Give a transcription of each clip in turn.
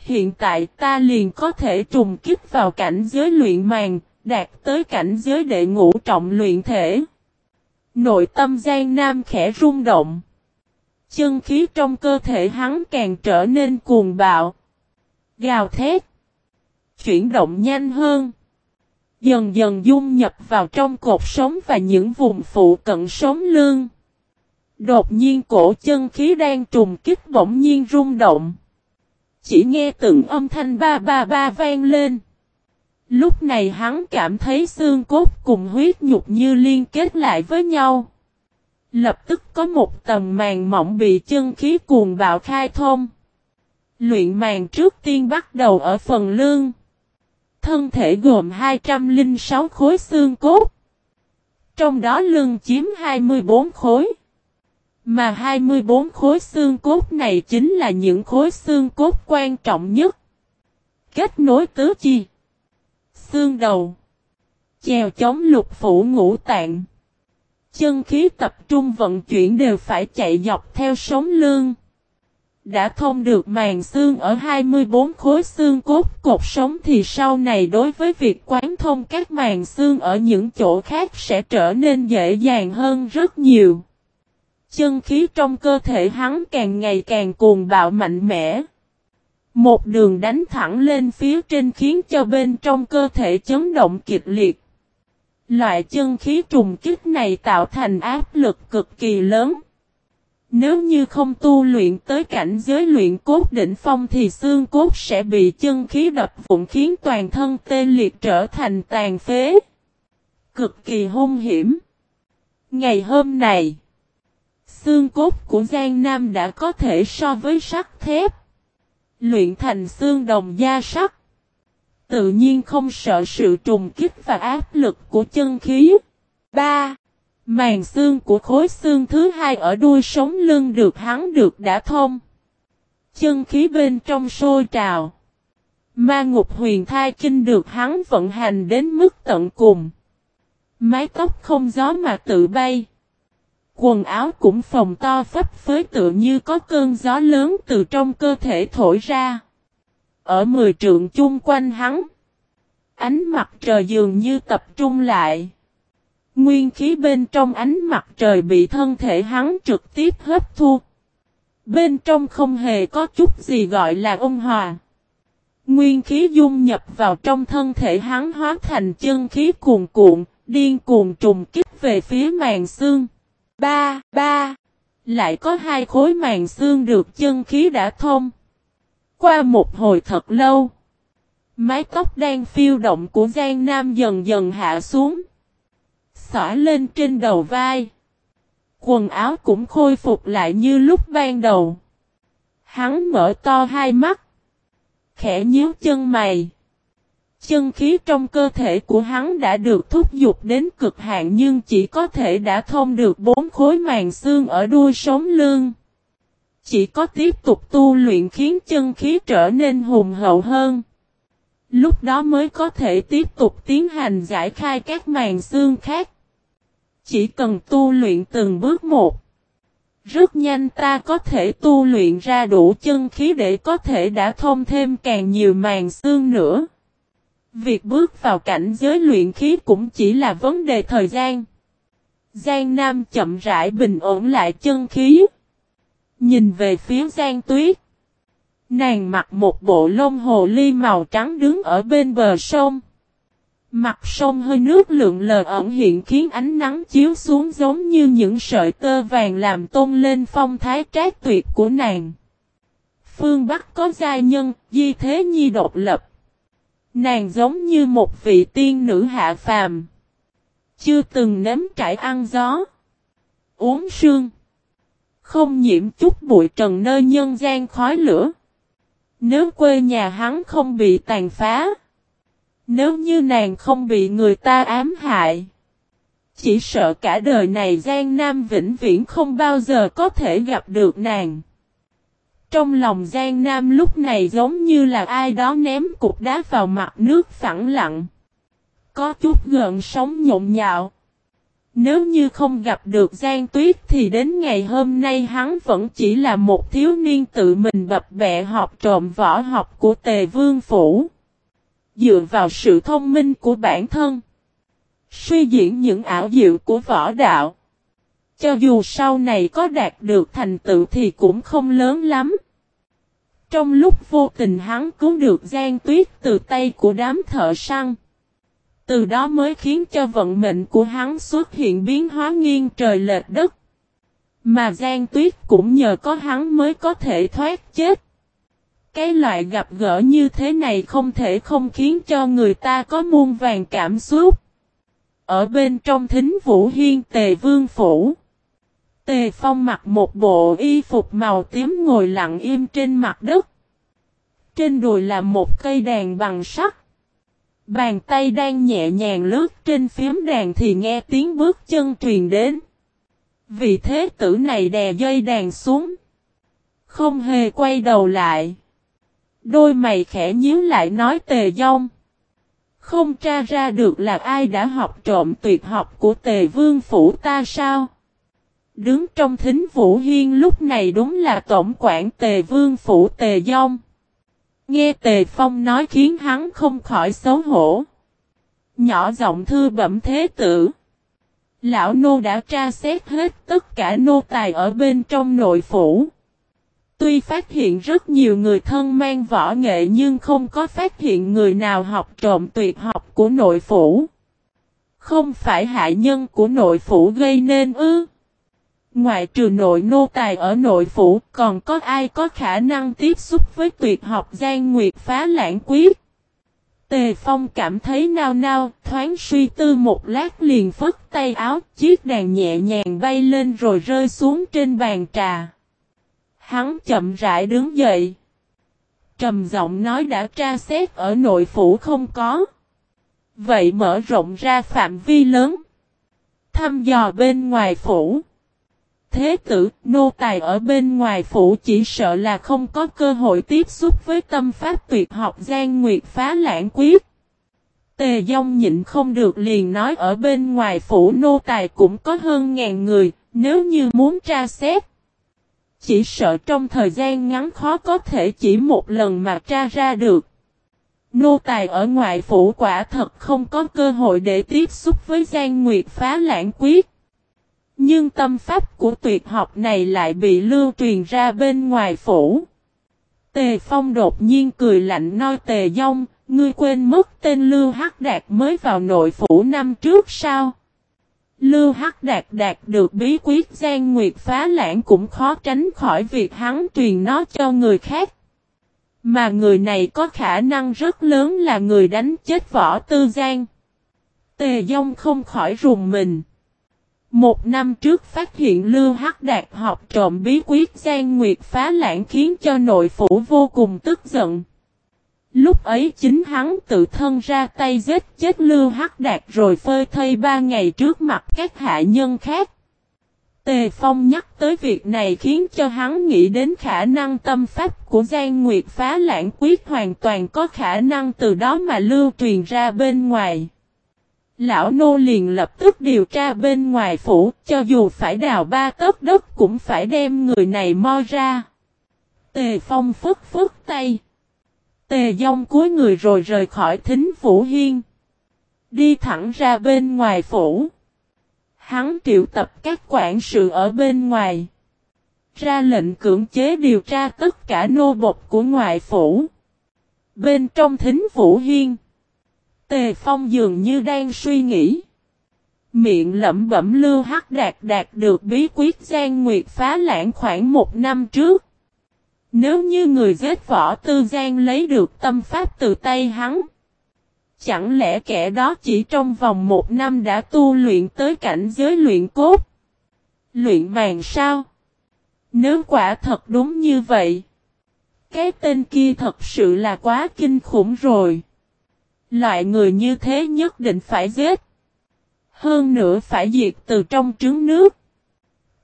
Hiện tại ta liền có thể trùng kích vào cảnh giới luyện màng, đạt tới cảnh giới đệ ngũ trọng luyện thể. Nội tâm Giang Nam khẽ rung động. Chân khí trong cơ thể hắn càng trở nên cuồng bạo. Gào thét. Chuyển động nhanh hơn. Dần dần dung nhập vào trong cột sống và những vùng phụ cận sống lương. Đột nhiên cổ chân khí đang trùng kích bỗng nhiên rung động. Chỉ nghe từng âm thanh ba ba ba vang lên. Lúc này hắn cảm thấy xương cốt cùng huyết nhục như liên kết lại với nhau. Lập tức có một tầng màng mỏng bị chân khí cuồng bạo khai thông. Luyện màng trước tiên bắt đầu ở phần lương. Thân thể gồm 206 khối xương cốt. Trong đó lưng chiếm 24 khối. Mà 24 khối xương cốt này chính là những khối xương cốt quan trọng nhất. Kết nối tứ chi. Xương đầu. Chèo chống lục phủ ngũ tạng. Chân khí tập trung vận chuyển đều phải chạy dọc theo sống lương. Đã thông được màng xương ở 24 khối xương cốt, cột sống thì sau này đối với việc quán thông các màng xương ở những chỗ khác sẽ trở nên dễ dàng hơn rất nhiều. Chân khí trong cơ thể hắn càng ngày càng cuồng bạo mạnh mẽ. Một đường đánh thẳng lên phía trên khiến cho bên trong cơ thể chấn động kịch liệt. Loại chân khí trùng kích này tạo thành áp lực cực kỳ lớn. Nếu như không tu luyện tới cảnh giới luyện cốt đỉnh phong thì xương cốt sẽ bị chân khí đập vụn khiến toàn thân tê liệt trở thành tàn phế. Cực kỳ hung hiểm. Ngày hôm này, xương cốt của Giang Nam đã có thể so với sắt thép. Luyện thành xương đồng da sắt. Tự nhiên không sợ sự trùng kích và áp lực của chân khí. 3. Màn xương của khối xương thứ hai ở đuôi sống lưng được hắn được đã thông. Chân khí bên trong sôi trào. Ma ngục huyền thai kinh được hắn vận hành đến mức tận cùng. Mái tóc không gió mà tự bay. Quần áo cũng phồng to phấp phới tự như có cơn gió lớn từ trong cơ thể thổi ra. Ở mười trượng chung quanh hắn. Ánh mặt trời dường như tập trung lại. Nguyên khí bên trong ánh mặt trời bị thân thể hắn trực tiếp hấp thu. Bên trong không hề có chút gì gọi là ôn hòa. Nguyên khí dung nhập vào trong thân thể hắn hóa thành chân khí cuồn cuộn, điên cuồng trùng kích về phía màn xương. Ba, ba. Lại có hai khối màng xương được chân khí đã thông. Qua một hồi thật lâu. Mái tóc đang phiêu động của Giang Nam dần dần hạ xuống. Xõa lên trên đầu vai. Quần áo cũng khôi phục lại như lúc ban đầu. Hắn mở to hai mắt. Khẽ nhíu chân mày. Chân khí trong cơ thể của hắn đã được thúc giục đến cực hạn nhưng chỉ có thể đã thông được bốn khối màng xương ở đuôi sống lưng. Chỉ có tiếp tục tu luyện khiến chân khí trở nên hùng hậu hơn. Lúc đó mới có thể tiếp tục tiến hành giải khai các màng xương khác. Chỉ cần tu luyện từng bước một. Rất nhanh ta có thể tu luyện ra đủ chân khí để có thể đã thông thêm càng nhiều màng xương nữa. Việc bước vào cảnh giới luyện khí cũng chỉ là vấn đề thời gian. Giang Nam chậm rãi bình ổn lại chân khí. Nhìn về phía Giang Tuyết. Nàng mặc một bộ lông hồ ly màu trắng đứng ở bên bờ sông. Mặt sông hơi nước lượng lờ ẩn hiện khiến ánh nắng chiếu xuống giống như những sợi tơ vàng làm tôn lên phong thái trác tuyệt của nàng. Phương Bắc có gia nhân, di thế nhi độc lập. Nàng giống như một vị tiên nữ hạ phàm. Chưa từng nếm trải ăn gió. Uống sương. Không nhiễm chút bụi trần nơi nhân gian khói lửa. Nếu quê nhà hắn không bị tàn phá. Nếu như nàng không bị người ta ám hại. Chỉ sợ cả đời này Giang Nam vĩnh viễn không bao giờ có thể gặp được nàng. Trong lòng Giang Nam lúc này giống như là ai đó ném cục đá vào mặt nước phẳng lặng. Có chút gợn sóng nhộn nhạo. Nếu như không gặp được Giang Tuyết thì đến ngày hôm nay hắn vẫn chỉ là một thiếu niên tự mình bập bẹ học trộm võ học của Tề Vương Phủ. Dựa vào sự thông minh của bản thân. Suy diễn những ảo diệu của võ đạo. Cho dù sau này có đạt được thành tựu thì cũng không lớn lắm. Trong lúc vô tình hắn cứu được Giang Tuyết từ tay của đám thợ săn. Từ đó mới khiến cho vận mệnh của hắn xuất hiện biến hóa nghiêng trời lệch đất. Mà Giang Tuyết cũng nhờ có hắn mới có thể thoát chết. Cái loại gặp gỡ như thế này không thể không khiến cho người ta có muôn vàng cảm xúc. Ở bên trong thính vũ hiên tề vương phủ. Tề phong mặc một bộ y phục màu tím ngồi lặng im trên mặt đất. Trên đùi là một cây đàn bằng sắt. Bàn tay đang nhẹ nhàng lướt trên phím đàn thì nghe tiếng bước chân truyền đến. Vì thế tử này đè dây đàn xuống. Không hề quay đầu lại. Đôi mày khẽ nhíu lại nói tề dông. Không tra ra được là ai đã học trộm tuyệt học của tề vương phủ ta sao? Đứng trong thính vũ hiên lúc này đúng là tổng quản tề vương phủ tề dông. Nghe tề phong nói khiến hắn không khỏi xấu hổ. Nhỏ giọng thư bẩm thế tử. Lão nô đã tra xét hết tất cả nô tài ở bên trong nội phủ. Tuy phát hiện rất nhiều người thân mang võ nghệ nhưng không có phát hiện người nào học trộm tuyệt học của nội phủ. Không phải hạ nhân của nội phủ gây nên ư. Ngoại trừ nội nô tài ở nội phủ còn có ai có khả năng tiếp xúc với tuyệt học gian nguyệt phá lãng quyết. Tề Phong cảm thấy nao nao, thoáng suy tư một lát liền phất tay áo, chiếc đàn nhẹ nhàng bay lên rồi rơi xuống trên bàn trà. Hắn chậm rãi đứng dậy. Trầm giọng nói đã tra xét ở nội phủ không có. Vậy mở rộng ra phạm vi lớn. Thăm dò bên ngoài phủ. Thế tử, nô tài ở bên ngoài phủ chỉ sợ là không có cơ hội tiếp xúc với tâm pháp tuyệt học gian nguyệt phá lãng quyết. Tề Dông nhịn không được liền nói ở bên ngoài phủ nô tài cũng có hơn ngàn người, nếu như muốn tra xét. Chỉ sợ trong thời gian ngắn khó có thể chỉ một lần mà tra ra được. Nô tài ở ngoại phủ quả thật không có cơ hội để tiếp xúc với gian nguyệt phá lãng quyết. Nhưng tâm pháp của tuyệt học này lại bị lưu truyền ra bên ngoài phủ. Tề Phong đột nhiên cười lạnh nói Tề Dông, ngươi quên mất tên Lưu Hắc Đạt mới vào nội phủ năm trước sao? Lưu Hắc Đạt đạt được bí quyết gian nguyệt phá lãng cũng khó tránh khỏi việc hắn truyền nó cho người khác. Mà người này có khả năng rất lớn là người đánh chết võ tư gian. Tề Dông không khỏi rùng mình. Một năm trước phát hiện Lưu Hắc Đạt học trộm bí quyết gian nguyệt phá lãng khiến cho nội phủ vô cùng tức giận. Lúc ấy chính hắn tự thân ra tay giết chết Lưu Hắc Đạt rồi phơi thây ba ngày trước mặt các hạ nhân khác. Tề Phong nhắc tới việc này khiến cho hắn nghĩ đến khả năng tâm pháp của Giang Nguyệt phá lãng quyết hoàn toàn có khả năng từ đó mà lưu truyền ra bên ngoài. Lão Nô liền lập tức điều tra bên ngoài phủ, cho dù phải đào ba tấc đất cũng phải đem người này mo ra. Tề Phong phức phức tay. Tề Dông cuối người rồi rời khỏi thính phủ hiên. Đi thẳng ra bên ngoài phủ. Hắn triệu tập các quản sự ở bên ngoài. Ra lệnh cưỡng chế điều tra tất cả nô bộc của ngoại phủ. Bên trong thính phủ hiên. Tề Phong dường như đang suy nghĩ. Miệng lẩm bẩm lưu hắc đạt đạt được bí quyết gian nguyệt phá lãng khoảng một năm trước. Nếu như người giết võ tư gian lấy được tâm pháp từ tay hắn. Chẳng lẽ kẻ đó chỉ trong vòng một năm đã tu luyện tới cảnh giới luyện cốt? Luyện màng sao? Nếu quả thật đúng như vậy. Cái tên kia thật sự là quá kinh khủng rồi. Loại người như thế nhất định phải giết. Hơn nữa phải diệt từ trong trứng nước.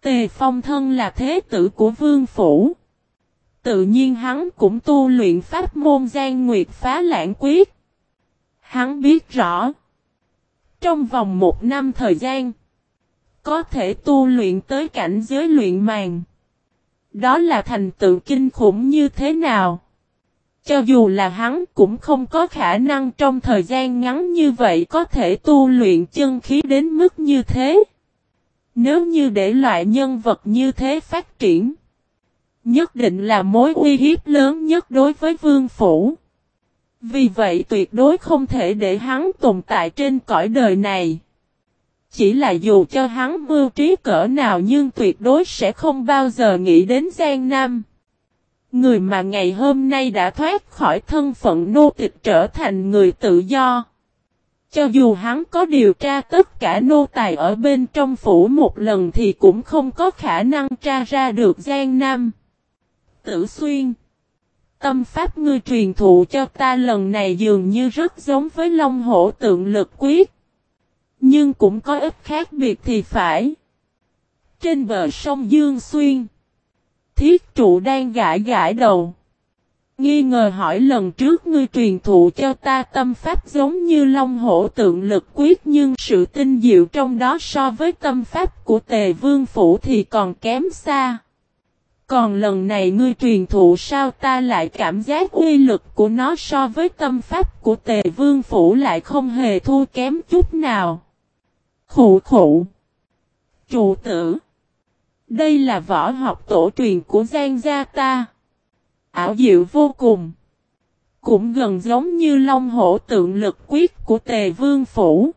Tề phong thân là thế tử của vương phủ. Tự nhiên hắn cũng tu luyện pháp môn gian nguyệt phá lãng quyết. Hắn biết rõ. Trong vòng một năm thời gian. Có thể tu luyện tới cảnh giới luyện màng. Đó là thành tựu kinh khủng như thế nào? Cho dù là hắn cũng không có khả năng trong thời gian ngắn như vậy có thể tu luyện chân khí đến mức như thế. Nếu như để loại nhân vật như thế phát triển, nhất định là mối uy hiếp lớn nhất đối với vương phủ. Vì vậy tuyệt đối không thể để hắn tồn tại trên cõi đời này. Chỉ là dù cho hắn mưu trí cỡ nào nhưng tuyệt đối sẽ không bao giờ nghĩ đến Giang Nam. Người mà ngày hôm nay đã thoát khỏi thân phận nô tịch trở thành người tự do. Cho dù hắn có điều tra tất cả nô tài ở bên trong phủ một lần thì cũng không có khả năng tra ra được Giang Nam. Tử Xuyên, Tâm pháp ngươi truyền thụ cho ta lần này dường như rất giống với Long Hổ tượng lực quyết. Nhưng cũng có ít khác biệt thì phải. Trên bờ sông Dương Xuyên Thiết trụ đang gãi gãi đầu. Nghi ngờ hỏi lần trước ngươi truyền thụ cho ta tâm pháp giống như long hổ tượng lực quyết nhưng sự tinh diệu trong đó so với tâm pháp của tề vương phủ thì còn kém xa. Còn lần này ngươi truyền thụ sao ta lại cảm giác uy lực của nó so với tâm pháp của tề vương phủ lại không hề thua kém chút nào. Khủ khủ. Trụ tử. Đây là võ học tổ truyền của Giang gia ta. Ảo diệu vô cùng. Cũng gần giống như long hổ tượng lực quyết của tề vương phủ.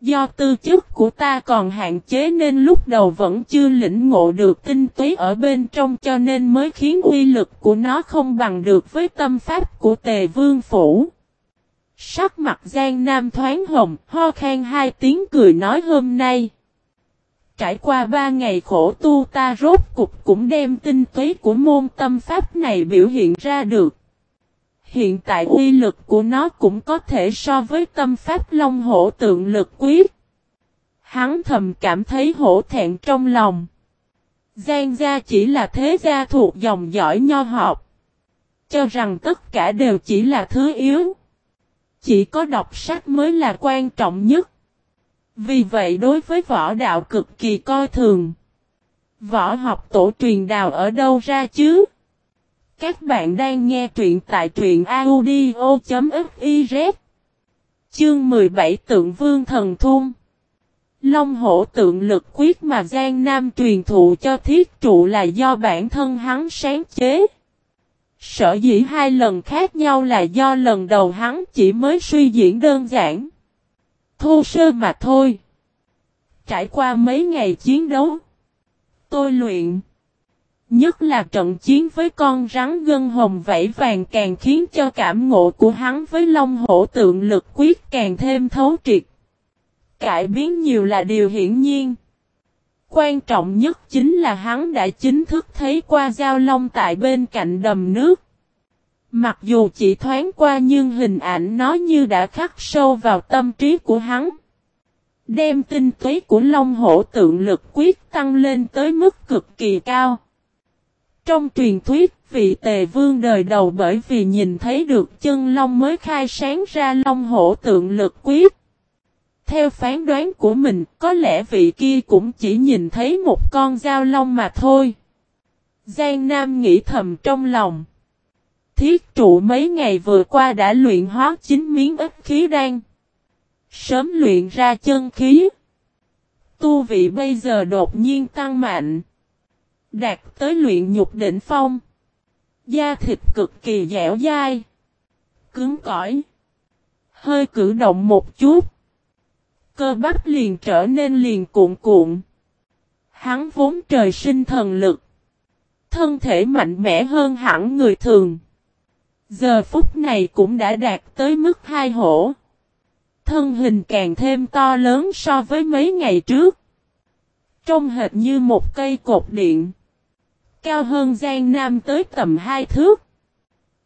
Do tư chất của ta còn hạn chế nên lúc đầu vẫn chưa lĩnh ngộ được tinh túy ở bên trong cho nên mới khiến uy lực của nó không bằng được với tâm pháp của tề vương phủ. Sắc mặt Giang Nam thoáng hồng, ho khan hai tiếng cười nói hôm nay. Trải qua ba ngày khổ tu ta rốt cục cũng đem tinh túy của môn tâm pháp này biểu hiện ra được. Hiện tại uy lực của nó cũng có thể so với tâm pháp long hổ tượng lực quyết. Hắn thầm cảm thấy hổ thẹn trong lòng. Giang gia chỉ là thế gia thuộc dòng giỏi nho học. Cho rằng tất cả đều chỉ là thứ yếu. Chỉ có đọc sách mới là quan trọng nhất. Vì vậy đối với võ đạo cực kỳ coi thường. Võ học tổ truyền đào ở đâu ra chứ? Các bạn đang nghe truyện tại truyện audio.fiz Chương 17 Tượng Vương Thần Thun Long hổ tượng lực quyết mà Giang Nam truyền thụ cho thiết trụ là do bản thân hắn sáng chế. Sở dĩ hai lần khác nhau là do lần đầu hắn chỉ mới suy diễn đơn giản thô sơ mà thôi. Trải qua mấy ngày chiến đấu, tôi luyện. Nhất là trận chiến với con rắn gân hồng vẫy vàng càng khiến cho cảm ngộ của hắn với long hổ tượng lực quyết càng thêm thấu triệt. Cải biến nhiều là điều hiển nhiên. Quan trọng nhất chính là hắn đã chính thức thấy qua giao long tại bên cạnh đầm nước. Mặc dù chỉ thoáng qua nhưng hình ảnh nó như đã khắc sâu vào tâm trí của hắn. Đem tinh túy của Long Hổ tượng lực quyết tăng lên tới mức cực kỳ cao. Trong truyền thuyết, vị tề vương đời đầu bởi vì nhìn thấy được chân Long mới khai sáng ra Long Hổ tượng lực quyết. Theo phán đoán của mình, có lẽ vị kia cũng chỉ nhìn thấy một con dao long mà thôi. Giang Nam nghĩ thầm trong lòng. Thiết trụ mấy ngày vừa qua đã luyện hóa chín miếng ức khí đan. Sớm luyện ra chân khí. Tu vị bây giờ đột nhiên tăng mạnh. Đạt tới luyện nhục đỉnh phong. Da thịt cực kỳ dẻo dai. Cứng cỏi. Hơi cử động một chút. Cơ bắp liền trở nên liền cuộn cuộn. Hắn vốn trời sinh thần lực. Thân thể mạnh mẽ hơn hẳn người thường. Giờ phút này cũng đã đạt tới mức hai hổ. Thân hình càng thêm to lớn so với mấy ngày trước. Trông hệt như một cây cột điện. Cao hơn Giang Nam tới tầm hai thước.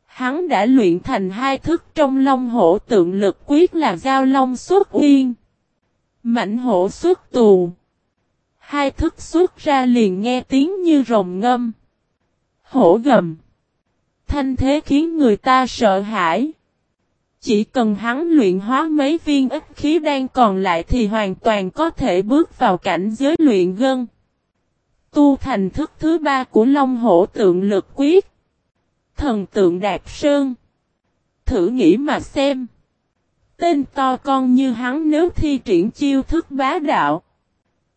Hắn đã luyện thành hai thức trong long hổ tượng lực quyết là giao long xuất uyên. Mạnh hổ xuất tù. Hai thức xuất ra liền nghe tiếng như rồng ngâm. Hổ gầm thanh thế khiến người ta sợ hãi. Chỉ cần hắn luyện hóa mấy viên ít khí đang còn lại thì hoàn toàn có thể bước vào cảnh giới luyện gân. Tu thành thức thứ ba của Long Hổ tượng lực quyết. Thần tượng Đạt Sơn. Thử nghĩ mà xem. Tên to con như hắn nếu thi triển chiêu thức bá đạo.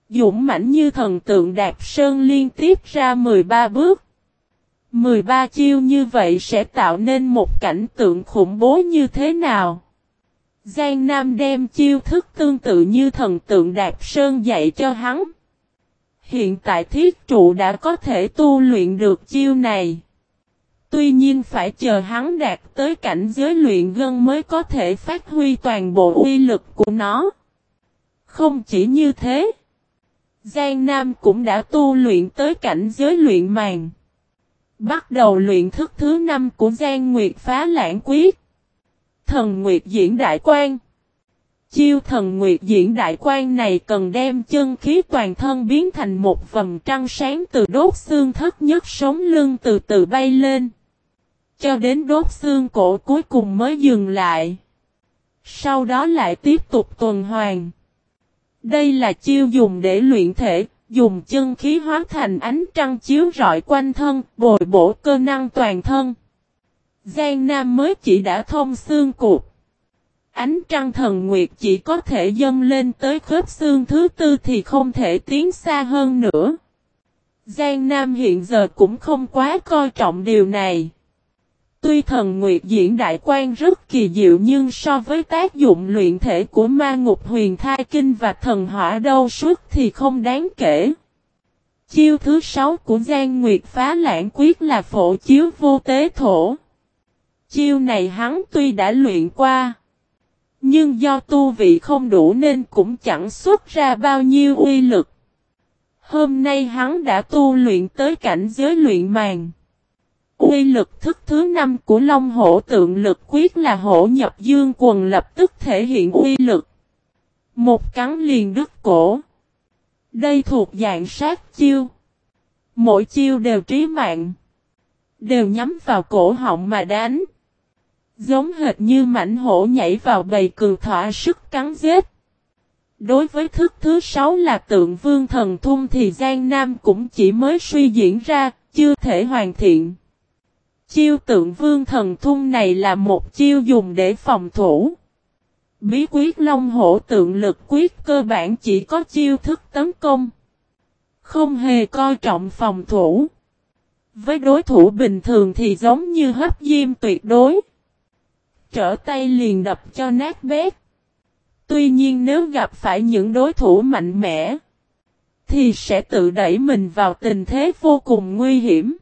Dũng mãnh như thần tượng Đạp Sơn liên tiếp ra 13 bước. 13 chiêu như vậy sẽ tạo nên một cảnh tượng khủng bố như thế nào? Giang Nam đem chiêu thức tương tự như thần tượng Đạp Sơn dạy cho hắn. Hiện tại thiết trụ đã có thể tu luyện được chiêu này. Tuy nhiên phải chờ hắn đạt tới cảnh giới luyện gân mới có thể phát huy toàn bộ uy lực của nó. Không chỉ như thế. Giang Nam cũng đã tu luyện tới cảnh giới luyện màng. Bắt đầu luyện thức thứ năm của Giang Nguyệt phá lãng quyết. Thần Nguyệt diễn đại quan. Chiêu thần Nguyệt diễn đại quan này cần đem chân khí toàn thân biến thành một vầng trăng sáng từ đốt xương thất nhất sống lưng từ từ bay lên. Cho đến đốt xương cổ cuối cùng mới dừng lại. Sau đó lại tiếp tục tuần hoàn. Đây là chiêu dùng để luyện thể, dùng chân khí hóa thành ánh trăng chiếu rọi quanh thân, bồi bổ cơ năng toàn thân. Giang Nam mới chỉ đã thông xương cụt. Ánh trăng thần nguyệt chỉ có thể dâng lên tới khớp xương thứ tư thì không thể tiến xa hơn nữa. Giang Nam hiện giờ cũng không quá coi trọng điều này. Tuy thần nguyệt diễn đại quan rất kỳ diệu nhưng so với tác dụng luyện thể của ma ngục huyền thai kinh và thần hỏa đâu suốt thì không đáng kể. Chiêu thứ sáu của Giang Nguyệt phá lãng quyết là phổ chiếu vô tế thổ. Chiêu này hắn tuy đã luyện qua. Nhưng do tu vị không đủ nên cũng chẳng xuất ra bao nhiêu uy lực. Hôm nay hắn đã tu luyện tới cảnh giới luyện màng. Quy lực thức thứ năm của Long Hổ tượng lực quyết là hổ nhập dương quần lập tức thể hiện uy lực. Một cắn liền đứt cổ. Đây thuộc dạng sát chiêu. Mỗi chiêu đều trí mạng. Đều nhắm vào cổ họng mà đánh. Giống hệt như mảnh hổ nhảy vào bầy cường thỏa sức cắn giết. Đối với thức thứ sáu là tượng vương thần thung thì Giang Nam cũng chỉ mới suy diễn ra, chưa thể hoàn thiện. Chiêu tượng vương thần thung này là một chiêu dùng để phòng thủ. Bí quyết long hổ tượng lực quyết cơ bản chỉ có chiêu thức tấn công. Không hề coi trọng phòng thủ. Với đối thủ bình thường thì giống như hấp diêm tuyệt đối. Trở tay liền đập cho nát bét. Tuy nhiên nếu gặp phải những đối thủ mạnh mẽ, thì sẽ tự đẩy mình vào tình thế vô cùng nguy hiểm.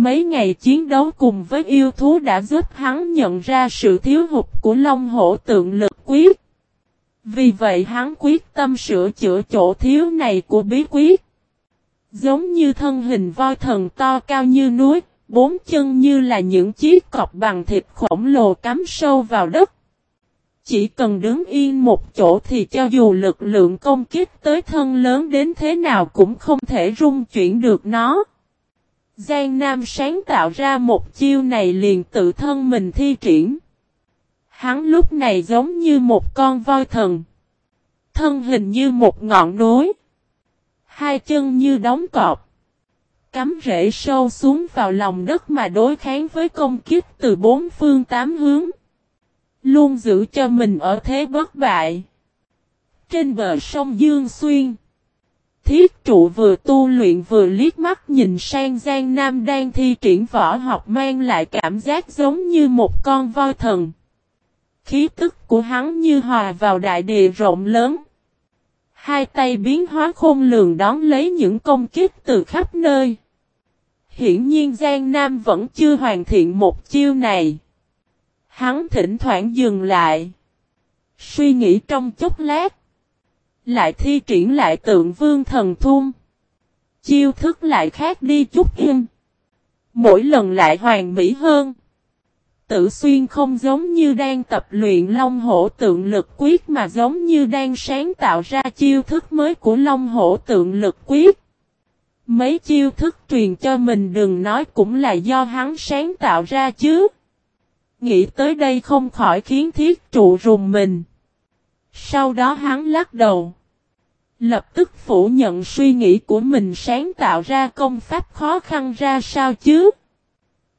Mấy ngày chiến đấu cùng với yêu thú đã giúp hắn nhận ra sự thiếu hụt của Long Hổ tượng lực quyết. Vì vậy hắn quyết tâm sửa chữa chỗ thiếu này của bí quyết. Giống như thân hình voi thần to cao như núi, bốn chân như là những chiếc cọc bằng thịt khổng lồ cắm sâu vào đất. Chỉ cần đứng yên một chỗ thì cho dù lực lượng công kích tới thân lớn đến thế nào cũng không thể rung chuyển được nó. Giang Nam sáng tạo ra một chiêu này liền tự thân mình thi triển. Hắn lúc này giống như một con voi thần. Thân hình như một ngọn núi. Hai chân như đóng cọp. Cắm rễ sâu xuống vào lòng đất mà đối kháng với công kích từ bốn phương tám hướng. Luôn giữ cho mình ở thế bất bại. Trên bờ sông Dương Xuyên. Thiết trụ vừa tu luyện vừa liếc mắt nhìn sang Giang Nam đang thi triển võ học mang lại cảm giác giống như một con voi thần. Khí tức của hắn như hòa vào đại địa rộng lớn. Hai tay biến hóa khôn lường đón lấy những công kích từ khắp nơi. Hiển nhiên Giang Nam vẫn chưa hoàn thiện một chiêu này. Hắn thỉnh thoảng dừng lại. Suy nghĩ trong chốc lát. Lại thi triển lại tượng vương thần thun. Chiêu thức lại khác đi chút im. Mỗi lần lại hoàn mỹ hơn. Tử xuyên không giống như đang tập luyện long hổ tượng lực quyết mà giống như đang sáng tạo ra chiêu thức mới của long hổ tượng lực quyết. Mấy chiêu thức truyền cho mình đừng nói cũng là do hắn sáng tạo ra chứ. Nghĩ tới đây không khỏi khiến thiết trụ rùng mình. Sau đó hắn lắc đầu. Lập tức phủ nhận suy nghĩ của mình sáng tạo ra công pháp khó khăn ra sao chứ.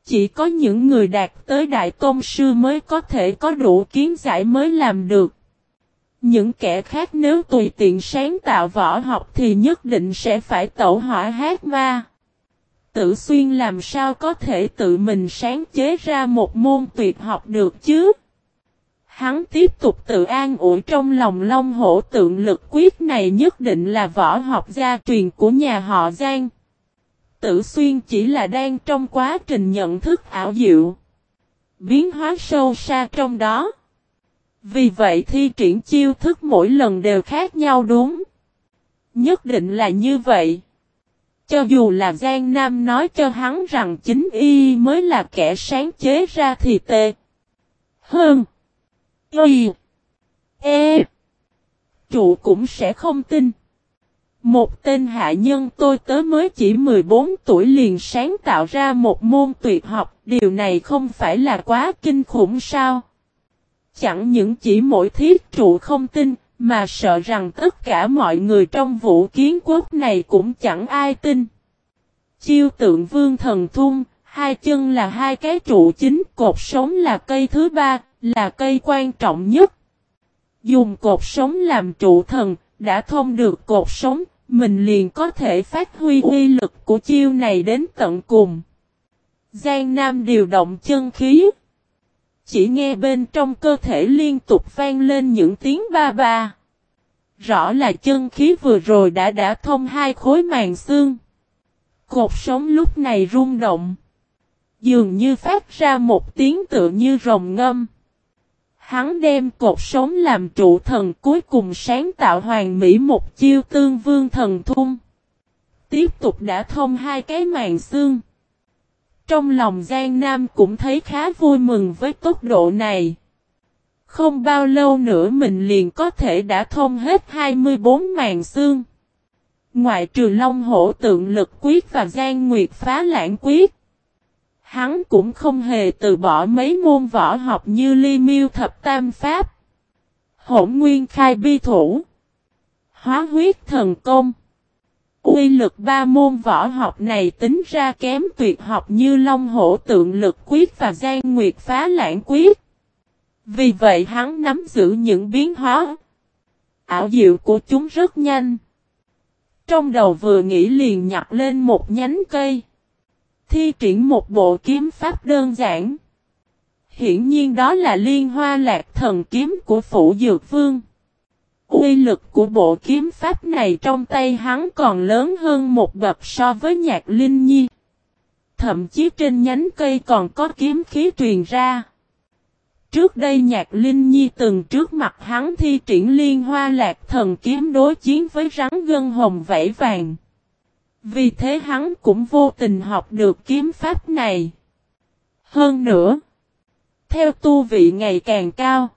Chỉ có những người đạt tới Đại Tôn Sư mới có thể có đủ kiến giải mới làm được. Những kẻ khác nếu tùy tiện sáng tạo võ học thì nhất định sẽ phải tẩu hỏa hát ma. tự xuyên làm sao có thể tự mình sáng chế ra một môn tuyệt học được chứ? Hắn tiếp tục tự an ủi trong lòng long hổ tượng lực quyết này nhất định là võ học gia truyền của nhà họ Giang. Tử xuyên chỉ là đang trong quá trình nhận thức ảo diệu. Biến hóa sâu xa trong đó. Vì vậy thi triển chiêu thức mỗi lần đều khác nhau đúng. Nhất định là như vậy. Cho dù là Giang Nam nói cho hắn rằng chính y mới là kẻ sáng chế ra thì tệ. Hơn. Y. E. chủ cũng sẽ không tin. Một tên hạ nhân tôi tớ mới chỉ 14 tuổi liền sáng tạo ra một môn tuyệt học, điều này không phải là quá kinh khủng sao? Chẳng những chỉ mỗi thiết trụ không tin, mà sợ rằng tất cả mọi người trong vũ kiến quốc này cũng chẳng ai tin. Chiêu tượng vương thần thung, hai chân là hai cái trụ chính, cột sống là cây thứ ba, là cây quan trọng nhất. Dùng cột sống làm trụ thần, đã thông được cột sống, mình liền có thể phát huy uy lực của chiêu này đến tận cùng. Giang Nam điều động chân khí. Chỉ nghe bên trong cơ thể liên tục vang lên những tiếng ba ba. Rõ là chân khí vừa rồi đã đã thông hai khối màng xương. Cột sống lúc này rung động. Dường như phát ra một tiếng tự như rồng ngâm. Hắn đem cột sống làm trụ thần cuối cùng sáng tạo hoàn mỹ một chiêu tương vương thần thung. Tiếp tục đã thông hai cái màn xương. Trong lòng Giang Nam cũng thấy khá vui mừng với tốc độ này. Không bao lâu nữa mình liền có thể đã thông hết 24 màn xương. Ngoại trừ Long Hổ tượng lực quyết và Giang Nguyệt phá lãng quyết. Hắn cũng không hề từ bỏ mấy môn võ học như ly miêu thập tam pháp. Hỗn nguyên khai bi thủ. Hóa huyết thần công. quy lực ba môn võ học này tính ra kém tuyệt học như Long Hổ tượng lực quyết và Giang Nguyệt phá lãng quyết. Vì vậy hắn nắm giữ những biến hóa. Ảo diệu của chúng rất nhanh. Trong đầu vừa nghĩ liền nhặt lên một nhánh cây. Thi triển một bộ kiếm pháp đơn giản. Hiển nhiên đó là liên hoa lạc thần kiếm của Phủ Dược Vương. Uy lực của bộ kiếm pháp này trong tay hắn còn lớn hơn một bậc so với nhạc linh nhi. Thậm chí trên nhánh cây còn có kiếm khí truyền ra. Trước đây nhạc linh nhi từng trước mặt hắn thi triển liên hoa lạc thần kiếm đối chiến với rắn gân hồng vẫy vàng. Vì thế hắn cũng vô tình học được kiếm pháp này. Hơn nữa, theo tu vị ngày càng cao,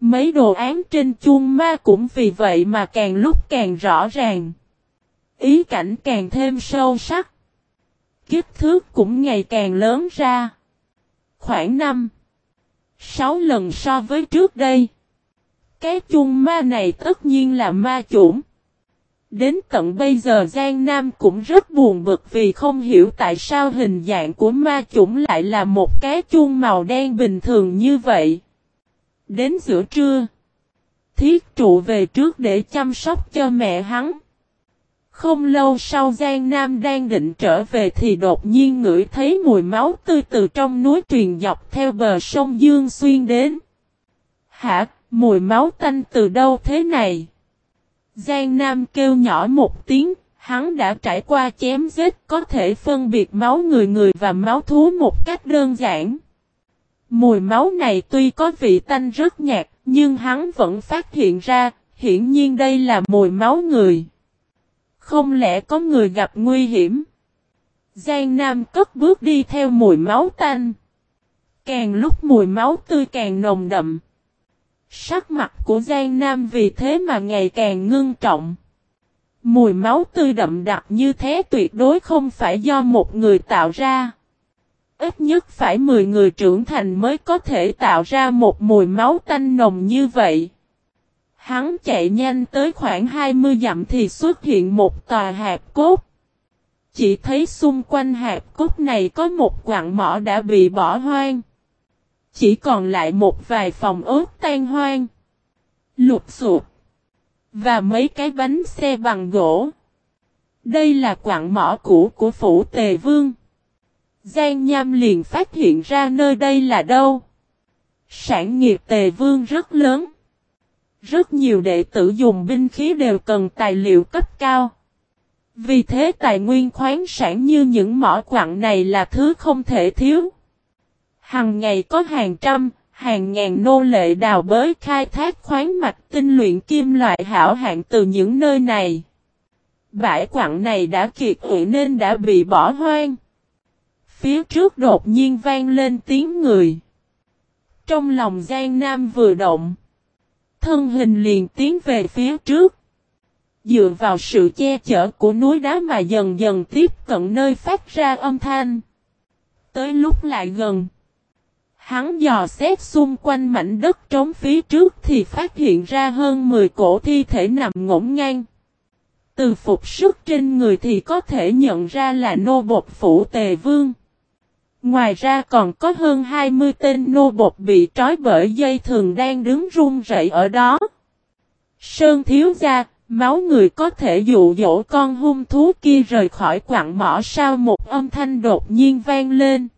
mấy đồ án trên chuông ma cũng vì vậy mà càng lúc càng rõ ràng. Ý cảnh càng thêm sâu sắc. Kích thước cũng ngày càng lớn ra. Khoảng 5 6 lần so với trước đây. Cái chuông ma này tất nhiên là ma chủng. Đến tận bây giờ Giang Nam cũng rất buồn bực vì không hiểu tại sao hình dạng của ma chủng lại là một cái chuông màu đen bình thường như vậy. Đến giữa trưa, thiết trụ về trước để chăm sóc cho mẹ hắn. Không lâu sau Giang Nam đang định trở về thì đột nhiên ngửi thấy mùi máu tươi từ trong núi truyền dọc theo bờ sông Dương Xuyên đến. Hả, mùi máu tanh từ đâu thế này? Giang Nam kêu nhỏ một tiếng, hắn đã trải qua chém giết có thể phân biệt máu người người và máu thú một cách đơn giản. Mùi máu này tuy có vị tanh rất nhạt, nhưng hắn vẫn phát hiện ra, hiển nhiên đây là mùi máu người. Không lẽ có người gặp nguy hiểm? Giang Nam cất bước đi theo mùi máu tanh. Càng lúc mùi máu tươi càng nồng đậm. Sắc mặt của Giang Nam vì thế mà ngày càng ngưng trọng. Mùi máu tươi đậm đặc như thế tuyệt đối không phải do một người tạo ra. Ít nhất phải 10 người trưởng thành mới có thể tạo ra một mùi máu tanh nồng như vậy. Hắn chạy nhanh tới khoảng 20 dặm thì xuất hiện một tòa hạt cốt. Chỉ thấy xung quanh hạt cốt này có một quặng mỏ đã bị bỏ hoang. Chỉ còn lại một vài phòng ốt tan hoang. Lục sụp. Và mấy cái bánh xe bằng gỗ. Đây là quặng mỏ cũ của phủ Tề Vương. Giang Nham liền phát hiện ra nơi đây là đâu. Sản nghiệp Tề Vương rất lớn. Rất nhiều đệ tử dùng binh khí đều cần tài liệu cấp cao. Vì thế tài nguyên khoáng sản như những mỏ quặng này là thứ không thể thiếu. Hằng ngày có hàng trăm, hàng ngàn nô lệ đào bới khai thác khoáng mạch tinh luyện kim loại hảo hạng từ những nơi này. Bãi quặng này đã kiệt quỷ nên đã bị bỏ hoang. Phía trước đột nhiên vang lên tiếng người. Trong lòng Giang Nam vừa động. Thân hình liền tiến về phía trước. Dựa vào sự che chở của núi đá mà dần dần tiếp cận nơi phát ra âm thanh. Tới lúc lại gần. Hắn dò xét xung quanh mảnh đất trống phía trước thì phát hiện ra hơn 10 cổ thi thể nằm ngổn ngang. Từ phục sức trên người thì có thể nhận ra là nô bột phủ tề vương. Ngoài ra còn có hơn 20 tên nô bột bị trói bởi dây thường đang đứng run rẩy ở đó. Sơn thiếu gia, máu người có thể dụ dỗ con hung thú kia rời khỏi quặng mỏ sao một âm thanh đột nhiên vang lên.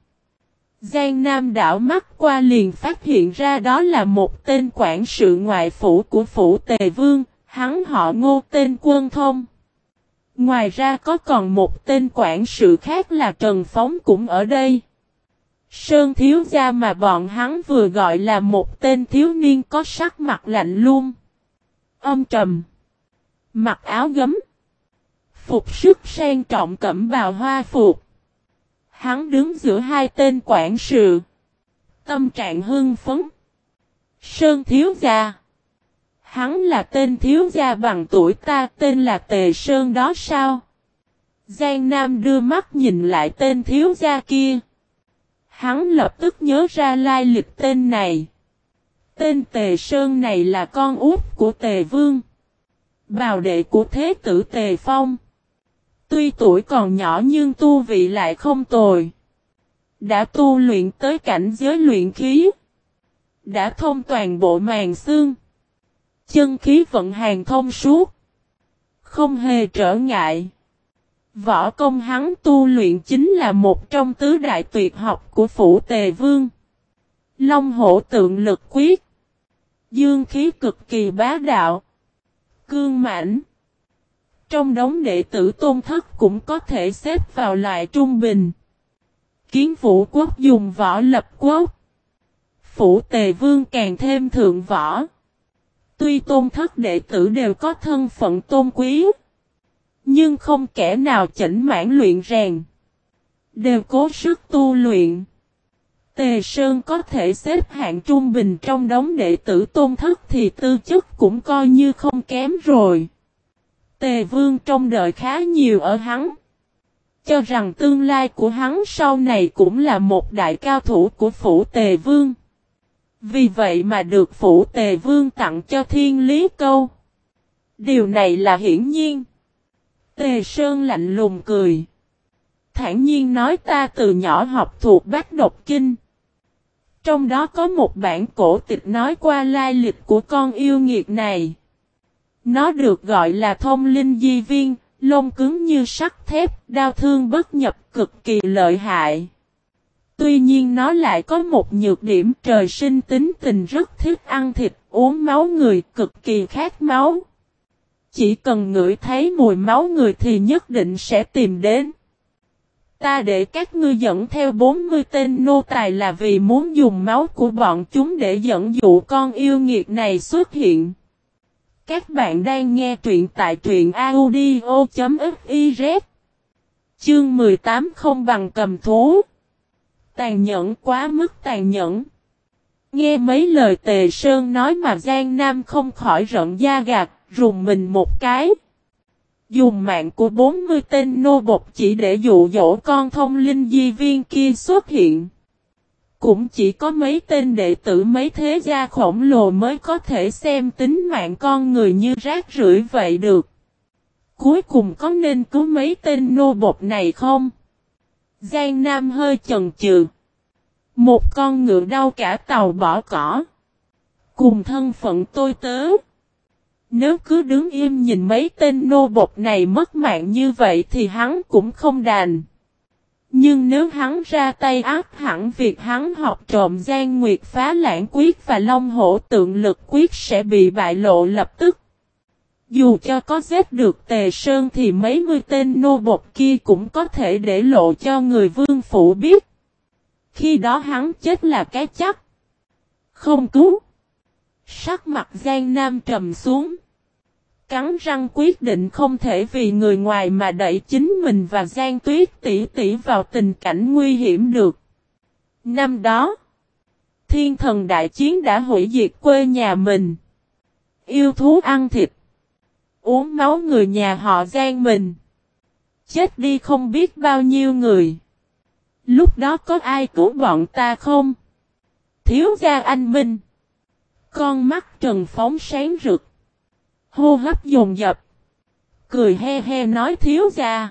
Giang Nam đảo mắt qua liền phát hiện ra đó là một tên quản sự ngoại phủ của phủ Tề Vương, hắn họ ngô tên quân thông. Ngoài ra có còn một tên quản sự khác là Trần Phóng cũng ở đây. Sơn thiếu gia mà bọn hắn vừa gọi là một tên thiếu niên có sắc mặt lạnh luôn. Âm trầm. Mặc áo gấm. Phục sức sang trọng cẩm bào hoa phục. Hắn đứng giữa hai tên quản sự. Tâm trạng hưng phấn. Sơn thiếu gia. Hắn là tên thiếu gia bằng tuổi ta, tên là Tề Sơn đó sao? Giang Nam đưa mắt nhìn lại tên thiếu gia kia. Hắn lập tức nhớ ra lai lịch tên này. Tên Tề Sơn này là con út của Tề Vương. Bào đệ của Thế tử Tề Phong. Tuy tuổi còn nhỏ nhưng tu vị lại không tồi. Đã tu luyện tới cảnh giới luyện khí. Đã thông toàn bộ màng xương. Chân khí vận hàng thông suốt. Không hề trở ngại. Võ công hắn tu luyện chính là một trong tứ đại tuyệt học của phủ tề vương. Long hổ tượng lực quyết. Dương khí cực kỳ bá đạo. Cương mãnh. Trong đống đệ tử tôn thất cũng có thể xếp vào loại trung bình. Kiến vũ quốc dùng võ lập quốc. Phủ tề vương càng thêm thượng võ. Tuy tôn thất đệ tử đều có thân phận tôn quý. Nhưng không kẻ nào chỉnh mãn luyện rèn. Đều cố sức tu luyện. Tề Sơn có thể xếp hạng trung bình trong đống đệ tử tôn thất thì tư chất cũng coi như không kém rồi. Tề Vương trông đợi khá nhiều ở hắn. Cho rằng tương lai của hắn sau này cũng là một đại cao thủ của phủ Tề Vương. Vì vậy mà được phủ Tề Vương tặng cho thiên lý câu. Điều này là hiển nhiên. Tề Sơn lạnh lùng cười. Thản nhiên nói ta từ nhỏ học thuộc bát độc kinh. Trong đó có một bản cổ tịch nói qua lai lịch của con yêu nghiệt này. Nó được gọi là thông linh di viên, lông cứng như sắt thép, đau thương bất nhập cực kỳ lợi hại. Tuy nhiên nó lại có một nhược điểm trời sinh tính tình rất thích ăn thịt, uống máu người cực kỳ khát máu. Chỉ cần ngửi thấy mùi máu người thì nhất định sẽ tìm đến. Ta để các ngươi dẫn theo 40 tên nô tài là vì muốn dùng máu của bọn chúng để dẫn dụ con yêu nghiệt này xuất hiện. Các bạn đang nghe truyện tại truyện audio.fiz Chương 18 không bằng cầm thú Tàn nhẫn quá mức tàn nhẫn Nghe mấy lời tề sơn nói mà Giang Nam không khỏi rợn da gạt, rùng mình một cái. Dùng mạng của 40 tên nô bộc chỉ để dụ dỗ con thông linh di viên kia xuất hiện. Cũng chỉ có mấy tên đệ tử mấy thế gia khổng lồ mới có thể xem tính mạng con người như rác rưởi vậy được. Cuối cùng có nên cứu mấy tên nô bột này không? Giang Nam hơi chần chừ. Một con ngựa đau cả tàu bỏ cỏ. Cùng thân phận tôi tớ. Nếu cứ đứng im nhìn mấy tên nô bột này mất mạng như vậy thì hắn cũng không đành. Nhưng nếu hắn ra tay áp hẳn việc hắn học trộm gian nguyệt phá lãng quyết và long hổ tượng lực quyết sẽ bị bại lộ lập tức. Dù cho có giết được tề sơn thì mấy mươi tên nô bộc kia cũng có thể để lộ cho người vương phủ biết. Khi đó hắn chết là cái chắc. Không cứu. Sắc mặt Giang Nam trầm xuống. Cắn răng quyết định không thể vì người ngoài mà đẩy chính mình và Giang Tuyết tỷ tỷ vào tình cảnh nguy hiểm được. Năm đó, thiên thần đại chiến đã hủy diệt quê nhà mình. Yêu thú ăn thịt. Uống máu người nhà họ Giang mình. Chết đi không biết bao nhiêu người. Lúc đó có ai cứu bọn ta không? Thiếu gia anh Minh. Con mắt trần phóng sáng rực. Hô hấp dồn dập. Cười he he nói thiếu gia.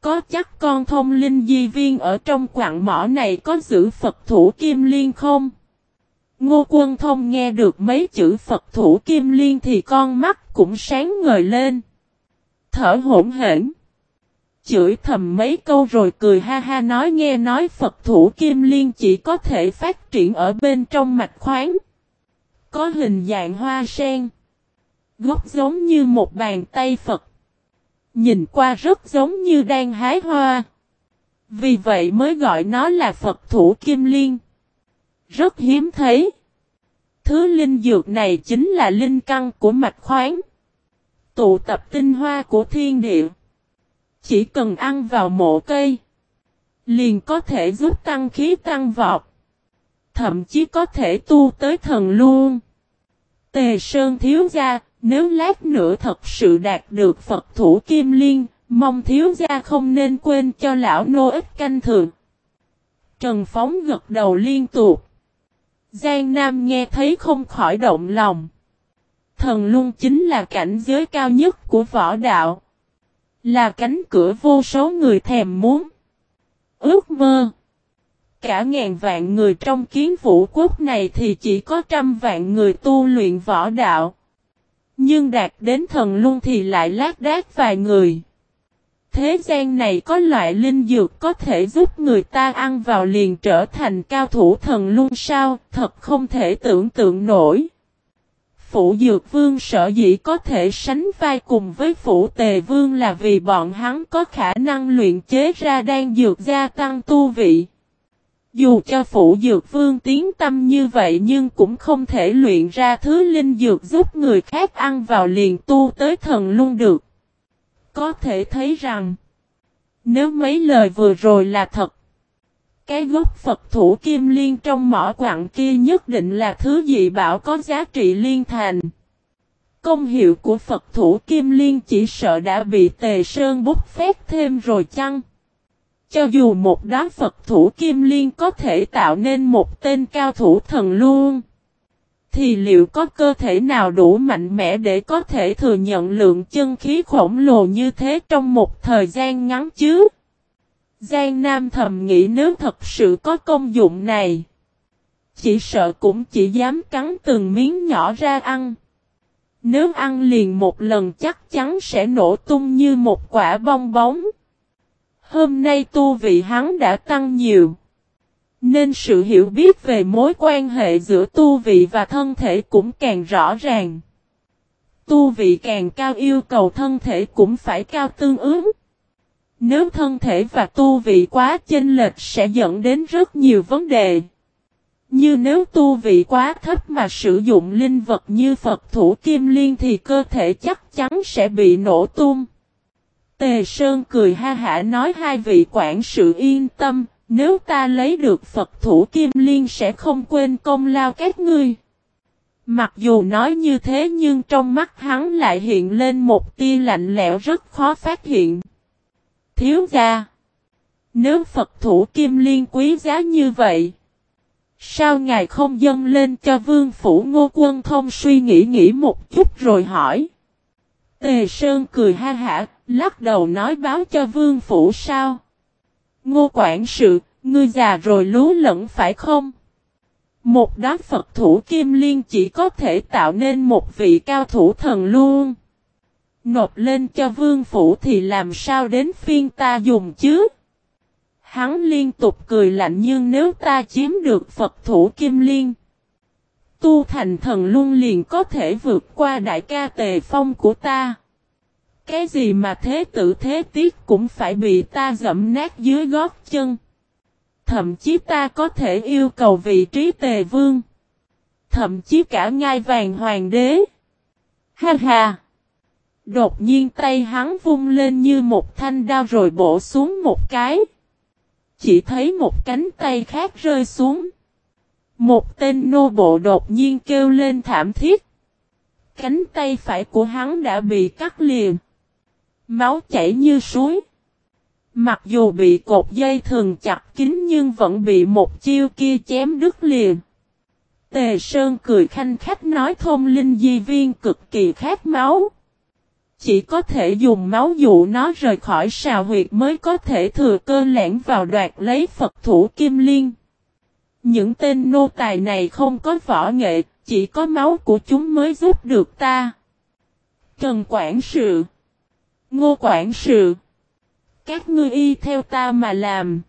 Có chắc con thông linh di viên ở trong quặng mỏ này có giữ Phật thủ kim liên không? Ngô quân thông nghe được mấy chữ Phật thủ kim liên thì con mắt cũng sáng ngời lên. Thở hỗn hển. Chửi thầm mấy câu rồi cười ha ha nói nghe nói Phật thủ kim liên chỉ có thể phát triển ở bên trong mạch khoáng. Có hình dạng hoa sen. Gốc giống như một bàn tay Phật. Nhìn qua rất giống như đang hái hoa. Vì vậy mới gọi nó là Phật thủ kim liên. Rất hiếm thấy. Thứ linh dược này chính là linh căn của mạch khoáng. Tụ tập tinh hoa của thiên địa. Chỉ cần ăn vào mộ cây. Liền có thể giúp tăng khí tăng vọt. Thậm chí có thể tu tới thần luôn. Tề Sơn thiếu gia, nếu lát nữa thật sự đạt được Phật thủ Kim Liên, mong thiếu gia không nên quên cho lão nô ít canh thường. Trần Phóng gật đầu liên tục. Giang Nam nghe thấy không khỏi động lòng. Thần luôn chính là cảnh giới cao nhất của võ đạo. Là cánh cửa vô số người thèm muốn. Ước mơ. Cả ngàn vạn người trong kiến vũ quốc này thì chỉ có trăm vạn người tu luyện võ đạo. Nhưng đạt đến thần luôn thì lại lát đát vài người. Thế gian này có loại linh dược có thể giúp người ta ăn vào liền trở thành cao thủ thần luôn sao, thật không thể tưởng tượng nổi. Phủ Dược Vương sở dĩ có thể sánh vai cùng với Phủ Tề Vương là vì bọn hắn có khả năng luyện chế ra đan dược gia tăng tu vị. Dù cho Phủ Dược Vương tiến tâm như vậy nhưng cũng không thể luyện ra thứ linh dược giúp người khác ăn vào liền tu tới thần luôn được. Có thể thấy rằng, nếu mấy lời vừa rồi là thật, cái gốc Phật thủ kim liên trong mỏ quặng kia nhất định là thứ dị bảo có giá trị liên thành. Công hiệu của Phật thủ kim liên chỉ sợ đã bị tề sơn bút phép thêm rồi chăng? Cho dù một đá Phật thủ kim liên có thể tạo nên một tên cao thủ thần luôn, thì liệu có cơ thể nào đủ mạnh mẽ để có thể thừa nhận lượng chân khí khổng lồ như thế trong một thời gian ngắn chứ? Giang Nam thầm nghĩ nếu thật sự có công dụng này, chỉ sợ cũng chỉ dám cắn từng miếng nhỏ ra ăn. Nếu ăn liền một lần chắc chắn sẽ nổ tung như một quả bong bóng. Hôm nay tu vị hắn đã tăng nhiều. Nên sự hiểu biết về mối quan hệ giữa tu vị và thân thể cũng càng rõ ràng. Tu vị càng cao yêu cầu thân thể cũng phải cao tương ứng. Nếu thân thể và tu vị quá chênh lệch sẽ dẫn đến rất nhiều vấn đề. Như nếu tu vị quá thấp mà sử dụng linh vật như Phật thủ kim liên thì cơ thể chắc chắn sẽ bị nổ tung. Tề Sơn cười ha hả nói hai vị quản sự yên tâm, nếu ta lấy được Phật thủ kim liên sẽ không quên công lao các ngươi. Mặc dù nói như thế nhưng trong mắt hắn lại hiện lên một tia lạnh lẽo rất khó phát hiện. Thiếu gia. Nếu Phật thủ kim liên quý giá như vậy. Sao ngài không dâng lên cho vương phủ ngô quân thông suy nghĩ nghĩ một chút rồi hỏi. Tề Sơn cười ha hả, lắc đầu nói báo cho vương phủ sao. Ngô quản sự, ngươi già rồi lú lẫn phải không? Một đám Phật thủ kim liên chỉ có thể tạo nên một vị cao thủ thần luôn. Nộp lên cho vương phủ thì làm sao đến phiên ta dùng chứ? Hắn liên tục cười lạnh nhưng nếu ta chiếm được Phật thủ kim liên. Tu thành thần luôn liền có thể vượt qua đại ca tề phong của ta. Cái gì mà thế tử thế tiết cũng phải bị ta dẫm nát dưới gót chân. Thậm chí ta có thể yêu cầu vị trí tề vương. Thậm chí cả ngai vàng hoàng đế. Ha ha! Đột nhiên tay hắn vung lên như một thanh đao rồi bổ xuống một cái. Chỉ thấy một cánh tay khác rơi xuống. Một tên nô bộ đột nhiên kêu lên thảm thiết. Cánh tay phải của hắn đã bị cắt liền. Máu chảy như suối. Mặc dù bị cột dây thường chặt kín nhưng vẫn bị một chiêu kia chém đứt liền. Tề Sơn cười khanh khách nói thôn linh di viên cực kỳ khát máu. Chỉ có thể dùng máu dụ nó rời khỏi xào huyệt mới có thể thừa cơ lẻn vào đoạt lấy Phật thủ Kim Liên. Những tên nô tài này không có võ nghệ, chỉ có máu của chúng mới giúp được ta. Trần Quảng sự Ngô Quản sự Các ngươi y theo ta mà làm.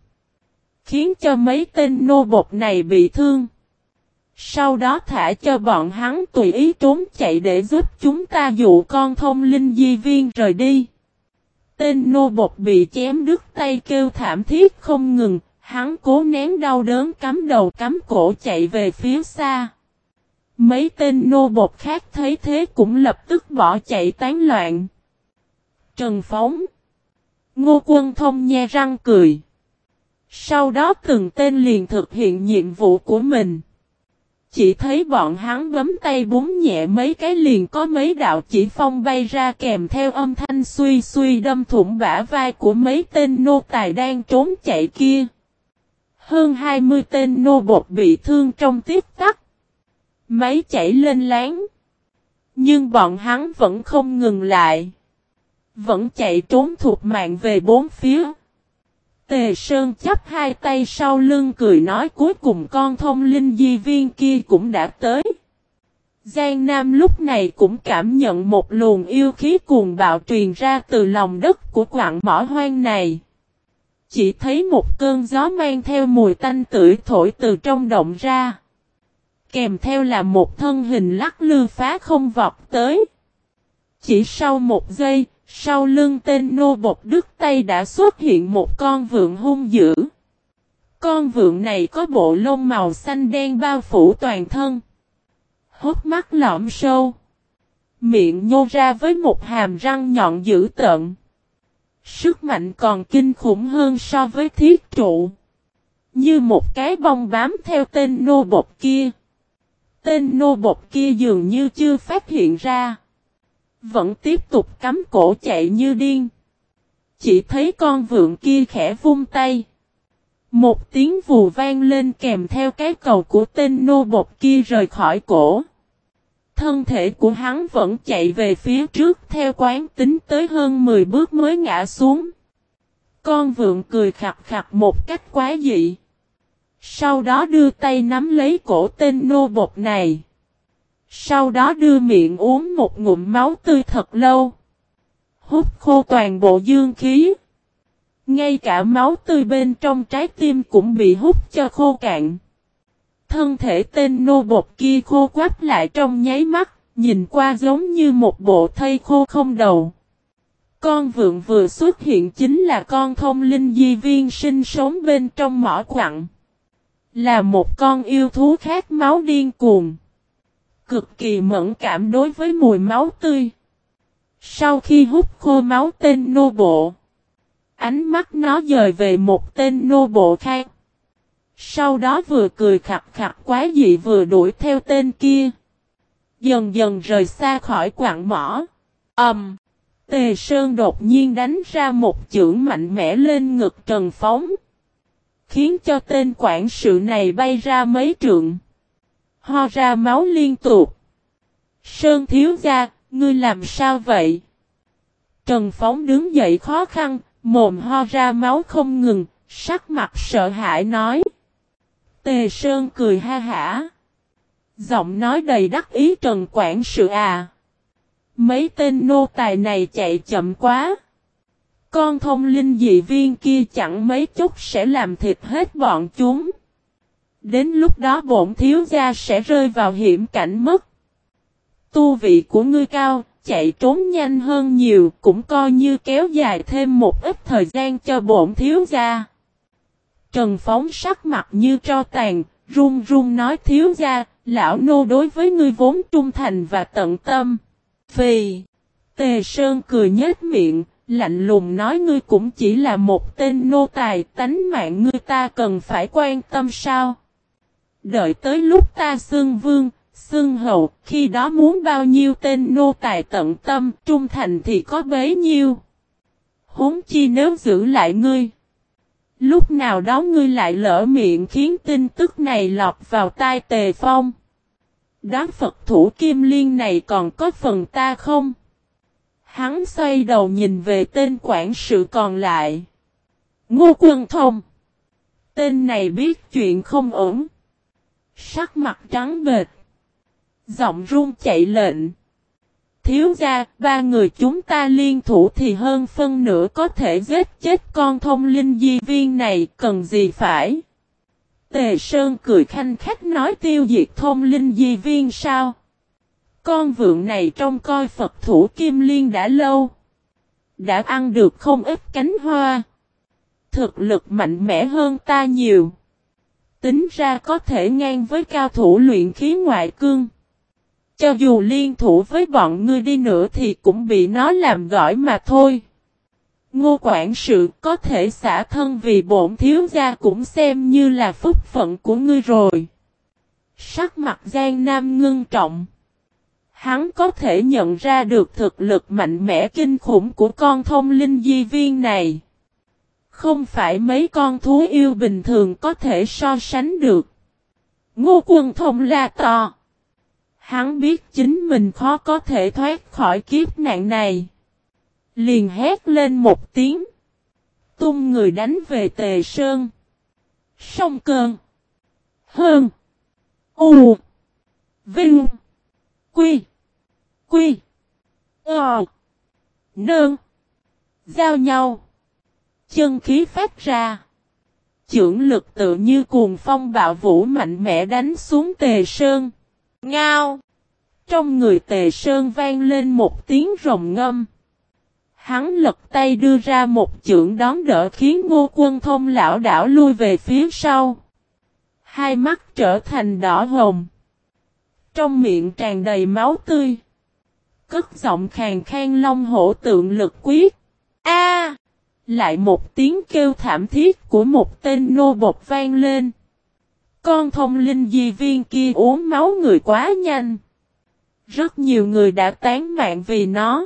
Khiến cho mấy tên nô bột này bị thương. Sau đó thả cho bọn hắn tùy ý trốn chạy để giúp chúng ta dụ con thông linh di viên rời đi. Tên nô bột bị chém đứt tay kêu thảm thiết không ngừng, hắn cố nén đau đớn cắm đầu cắm cổ chạy về phía xa. Mấy tên nô bột khác thấy thế cũng lập tức bỏ chạy tán loạn. Trần Phóng Ngô Quân Thông nhe răng cười. Sau đó từng tên liền thực hiện nhiệm vụ của mình. Chỉ thấy bọn hắn bấm tay búng nhẹ mấy cái liền có mấy đạo chỉ phong bay ra kèm theo âm thanh suy suy đâm thủng bả vai của mấy tên nô tài đang trốn chạy kia. Hơn 20 tên nô bột bị thương trong tiếp tắc. Máy chảy lên láng. Nhưng bọn hắn vẫn không ngừng lại. Vẫn chạy trốn thuộc mạng về bốn phía. Tề Sơn chấp hai tay sau lưng cười nói cuối cùng con thông linh di viên kia cũng đã tới. Giang Nam lúc này cũng cảm nhận một luồng yêu khí cuồng bạo truyền ra từ lòng đất của quặng mỏ hoang này. Chỉ thấy một cơn gió mang theo mùi tanh tưởi thổi từ trong động ra. Kèm theo là một thân hình lắc lư phá không vọt tới. Chỉ sau một giây, sau lưng tên nô bột đứt tay đã xuất hiện một con vượng hung dữ. Con vượng này có bộ lông màu xanh đen bao phủ toàn thân. Hốt mắt lõm sâu. Miệng nhô ra với một hàm răng nhọn dữ tợn. Sức mạnh còn kinh khủng hơn so với thiết trụ. Như một cái bông bám theo tên nô bột kia. Tên nô bột kia dường như chưa phát hiện ra. Vẫn tiếp tục cắm cổ chạy như điên. Chỉ thấy con vượng kia khẽ vung tay. Một tiếng vù vang lên kèm theo cái cầu của tên nô bột kia rời khỏi cổ. Thân thể của hắn vẫn chạy về phía trước theo quán tính tới hơn 10 bước mới ngã xuống. Con vượng cười khặt khặt một cách quá dị. Sau đó đưa tay nắm lấy cổ tên nô bột này. Sau đó đưa miệng uống một ngụm máu tươi thật lâu. Hút khô toàn bộ dương khí. Ngay cả máu tươi bên trong trái tim cũng bị hút cho khô cạn. Thân thể tên nô bột kia khô quắp lại trong nháy mắt, nhìn qua giống như một bộ thây khô không đầu. Con vượng vừa xuất hiện chính là con thông linh di viên sinh sống bên trong mỏ quặng. Là một con yêu thú khát máu điên cuồng cực kỳ mẫn cảm đối với mùi máu tươi. Sau khi hút khô máu tên nô bộ, ánh mắt nó dời về một tên nô bộ khác. Sau đó vừa cười khặt khặt quá dị vừa đuổi theo tên kia. Dần dần rời xa khỏi quạng mỏ. Ẩm. Um, Tề Sơn đột nhiên đánh ra một chưởng mạnh mẽ lên ngực Trần Phóng. Khiến cho tên quản sự này bay ra mấy trượng. Ho ra máu liên tục. Sơn thiếu gia, ngươi làm sao vậy? Trần Phóng đứng dậy khó khăn, mồm ho ra máu không ngừng, sắc mặt sợ hãi nói. Tề Sơn cười ha hả. Giọng nói đầy đắc ý Trần Quảng sự à. Mấy tên nô tài này chạy chậm quá. Con thông linh dị viên kia chẳng mấy chút sẽ làm thịt hết bọn chúng. Đến lúc đó bổn thiếu gia sẽ rơi vào hiểm cảnh mất. Tu vị của ngươi cao, chạy trốn nhanh hơn nhiều, cũng coi như kéo dài thêm một ít thời gian cho bổn thiếu gia. Trần Phóng sắc mặt như tro tàn, run run nói thiếu gia, lão nô đối với ngươi vốn trung thành và tận tâm. Phì, Tề Sơn cười nhếch miệng, lạnh lùng nói ngươi cũng chỉ là một tên nô tài, tánh mạng ngươi ta cần phải quan tâm sao. Đợi tới lúc ta xương vương, xương hậu, khi đó muốn bao nhiêu tên nô tài tận tâm, trung thành thì có bấy nhiêu. Huống chi nếu giữ lại ngươi. Lúc nào đó ngươi lại lỡ miệng khiến tin tức này lọt vào tai tề phong. Đám Phật thủ kim liên này còn có phần ta không? Hắn xoay đầu nhìn về tên quản sự còn lại. Ngô quân thông. Tên này biết chuyện không ổn. Sắc mặt trắng bệt. Giọng run chạy lệnh. Thiếu gia ba người chúng ta liên thủ thì hơn phân nửa có thể giết chết con thông linh di viên này, cần gì phải? Tề Sơn cười khanh khách nói tiêu diệt thông linh di viên sao? Con vượng này trong coi Phật thủ Kim Liên đã lâu. Đã ăn được không ít cánh hoa. Thực lực mạnh mẽ hơn ta nhiều. Tính ra có thể ngang với cao thủ luyện khí ngoại cương. Cho dù liên thủ với bọn ngươi đi nữa thì cũng bị nó làm gỏi mà thôi. Ngô quản sự có thể xả thân vì bổn thiếu gia cũng xem như là phúc phận của ngươi rồi. Sắc mặt Giang Nam ngưng trọng. Hắn có thể nhận ra được thực lực mạnh mẽ kinh khủng của con thông linh di viên này. Không phải mấy con thú yêu bình thường có thể so sánh được. Ngô quân thông la to. Hắn biết chính mình khó có thể thoát khỏi kiếp nạn này. Liền hét lên một tiếng. Tung người đánh về tề sơn. Sông cơn. Hơn. U. Vinh. Quy. Quy. Ờ. Nương. Giao nhau. Chân khí phát ra. Chưởng lực tự như cuồng phong bạo vũ mạnh mẽ đánh xuống tề sơn. Ngao. Trong người tề sơn vang lên một tiếng rồng ngâm. Hắn lật tay đưa ra một chưởng đón đỡ khiến ngô quân thông lão đảo lui về phía sau. Hai mắt trở thành đỏ hồng. Trong miệng tràn đầy máu tươi. Cất giọng khàn khang long hổ tượng lực quyết. A! Lại một tiếng kêu thảm thiết của một tên nô bột vang lên. Con thông linh di viên kia uống máu người quá nhanh. Rất nhiều người đã tán mạng vì nó.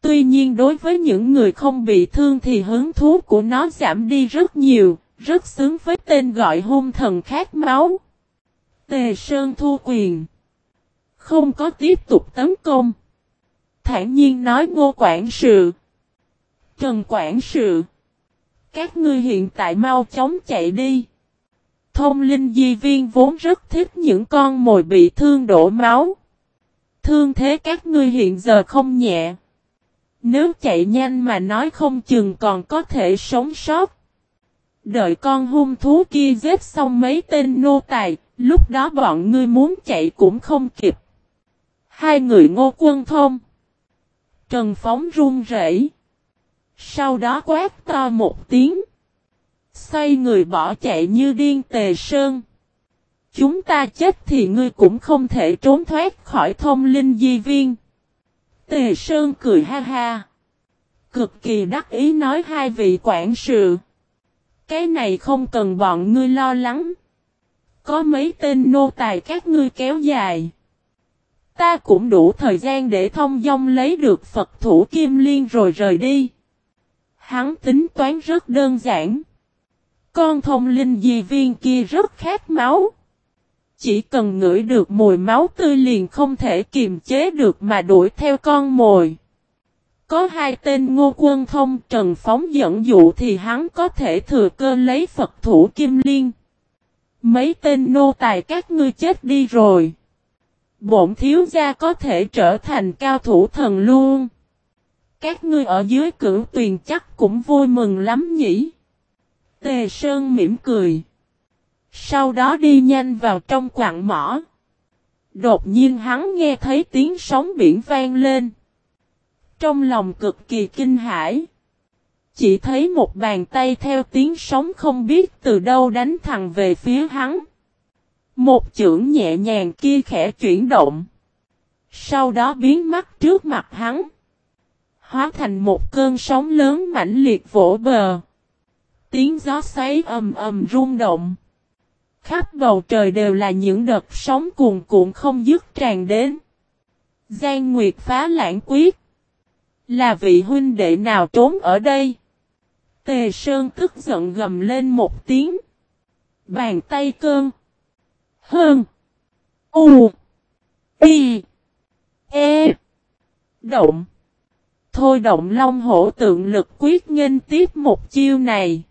Tuy nhiên đối với những người không bị thương thì hứng thú của nó giảm đi rất nhiều, rất xứng với tên gọi hung thần khát máu. Tề Sơn thu quyền. Không có tiếp tục tấn công. Thản nhiên nói ngô quản sự. Trần quản sự. Các ngươi hiện tại mau chóng chạy đi. Thông linh di viên vốn rất thích những con mồi bị thương đổ máu. Thương thế các ngươi hiện giờ không nhẹ. Nếu chạy nhanh mà nói không chừng còn có thể sống sót. Đợi con hung thú kia giết xong mấy tên nô tài, lúc đó bọn ngươi muốn chạy cũng không kịp. Hai người ngô quân thông. Trần Phóng run rẩy. Sau đó quát to một tiếng. Xoay người bỏ chạy như điên tề sơn. Chúng ta chết thì ngươi cũng không thể trốn thoát khỏi thông linh di viên. Tề Sơn cười ha ha. Cực kỳ đắc ý nói hai vị quản sự. Cái này không cần bọn ngươi lo lắng. Có mấy tên nô tài các ngươi kéo dài. Ta cũng đủ thời gian để thông dong lấy được Phật thủ Kim Liên rồi rời đi. Hắn tính toán rất đơn giản. Con thông linh di viên kia rất khát máu. Chỉ cần ngửi được mùi máu tươi liền không thể kiềm chế được mà đuổi theo con mồi. Có hai tên ngô quân thông trần phóng dẫn dụ thì hắn có thể thừa cơ lấy Phật thủ Kim Liên. Mấy tên nô tài các ngươi chết đi rồi. Bổn thiếu gia có thể trở thành cao thủ thần luôn. Các ngươi ở dưới cửu tuyền chắc cũng vui mừng lắm nhỉ. Tề Sơn mỉm cười. Sau đó đi nhanh vào trong quặng mỏ. Đột nhiên hắn nghe thấy tiếng sóng biển vang lên. Trong lòng cực kỳ kinh hãi. Chỉ thấy một bàn tay theo tiếng sóng không biết từ đâu đánh thẳng về phía hắn. Một chưởng nhẹ nhàng kia khẽ chuyển động. Sau đó biến mất trước mặt hắn. Hóa thành một cơn sóng lớn mãnh liệt vỗ bờ. Tiếng gió xoáy ầm ầm rung động. Khắp bầu trời đều là những đợt sóng cuồn cuộn không dứt tràn đến. Giang Nguyệt phá lãng quyết. Là vị huynh đệ nào trốn ở đây? Tề Sơn tức giận gầm lên một tiếng. Bàn tay cơn. Hơn. U. Y. E. Động. Thôi động long hổ tượng lực quyết nghênh tiếp một chiêu này.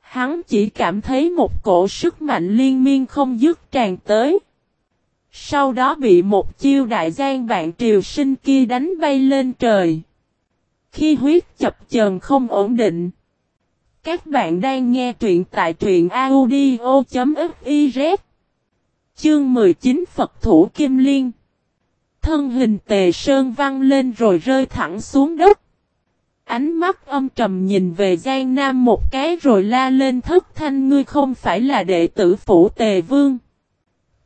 Hắn chỉ cảm thấy một cổ sức mạnh liên miên không dứt tràn tới. Sau đó bị một chiêu đại giang vạn triều sinh kia đánh bay lên trời. Khi huyết chập chờn không ổn định. Các bạn đang nghe truyện tại truyện audio.fif. Chương 19 Phật Thủ Kim Liên Thân hình tề sơn văng lên rồi rơi thẳng xuống đất. Ánh mắt âm trầm nhìn về Giang Nam một cái rồi la lên thất thanh ngươi không phải là đệ tử phủ tề vương.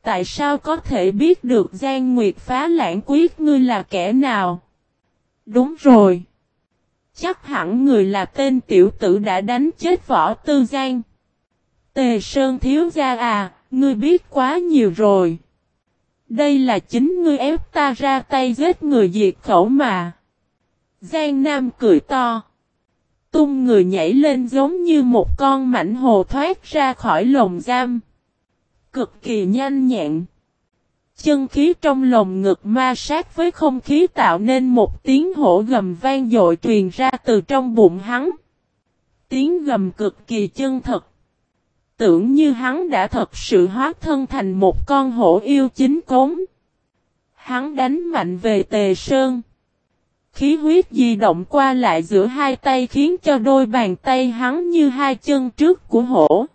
Tại sao có thể biết được Giang Nguyệt phá lãng quyết ngươi là kẻ nào? Đúng rồi. Chắc hẳn người là tên tiểu tử đã đánh chết võ tư Giang. Tề Sơn thiếu gia à, ngươi biết quá nhiều rồi. Đây là chính ngươi ép ta ra tay giết người diệt khẩu mà. Giang Nam cười to. Tung người nhảy lên giống như một con mảnh hồ thoát ra khỏi lồng giam. Cực kỳ nhanh nhẹn. Chân khí trong lồng ngực ma sát với không khí tạo nên một tiếng hổ gầm vang dội truyền ra từ trong bụng hắn. Tiếng gầm cực kỳ chân thật. Tưởng như hắn đã thật sự hóa thân thành một con hổ yêu chính cống. Hắn đánh mạnh về tề sơn. Khí huyết di động qua lại giữa hai tay khiến cho đôi bàn tay hắn như hai chân trước của hổ.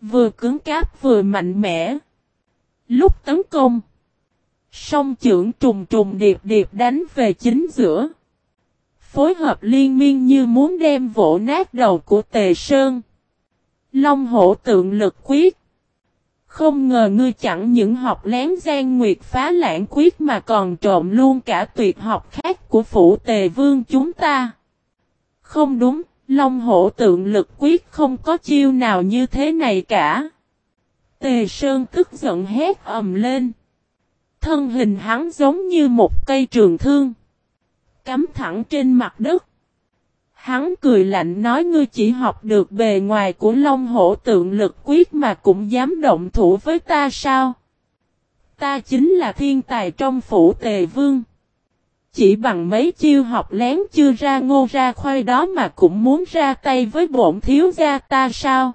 Vừa cứng cáp vừa mạnh mẽ. Lúc tấn công. Song trưởng trùng trùng điệp điệp đánh về chính giữa. Phối hợp liên miên như muốn đem vỗ nát đầu của tề sơn. Long hổ tượng lực quyết. Không ngờ ngươi chẳng những học lén gian nguyệt phá lãng quyết mà còn trộm luôn cả tuyệt học khác của phủ tề vương chúng ta. Không đúng, Long hổ tượng lực quyết không có chiêu nào như thế này cả. Tề Sơn tức giận hét ầm lên. Thân hình hắn giống như một cây trường thương. Cắm thẳng trên mặt đất. Hắn cười lạnh nói ngươi chỉ học được bề ngoài của Long hổ tượng lực quyết mà cũng dám động thủ với ta sao? Ta chính là thiên tài trong phủ tề vương. Chỉ bằng mấy chiêu học lén chưa ra ngô ra khoai đó mà cũng muốn ra tay với bổn thiếu gia ta sao?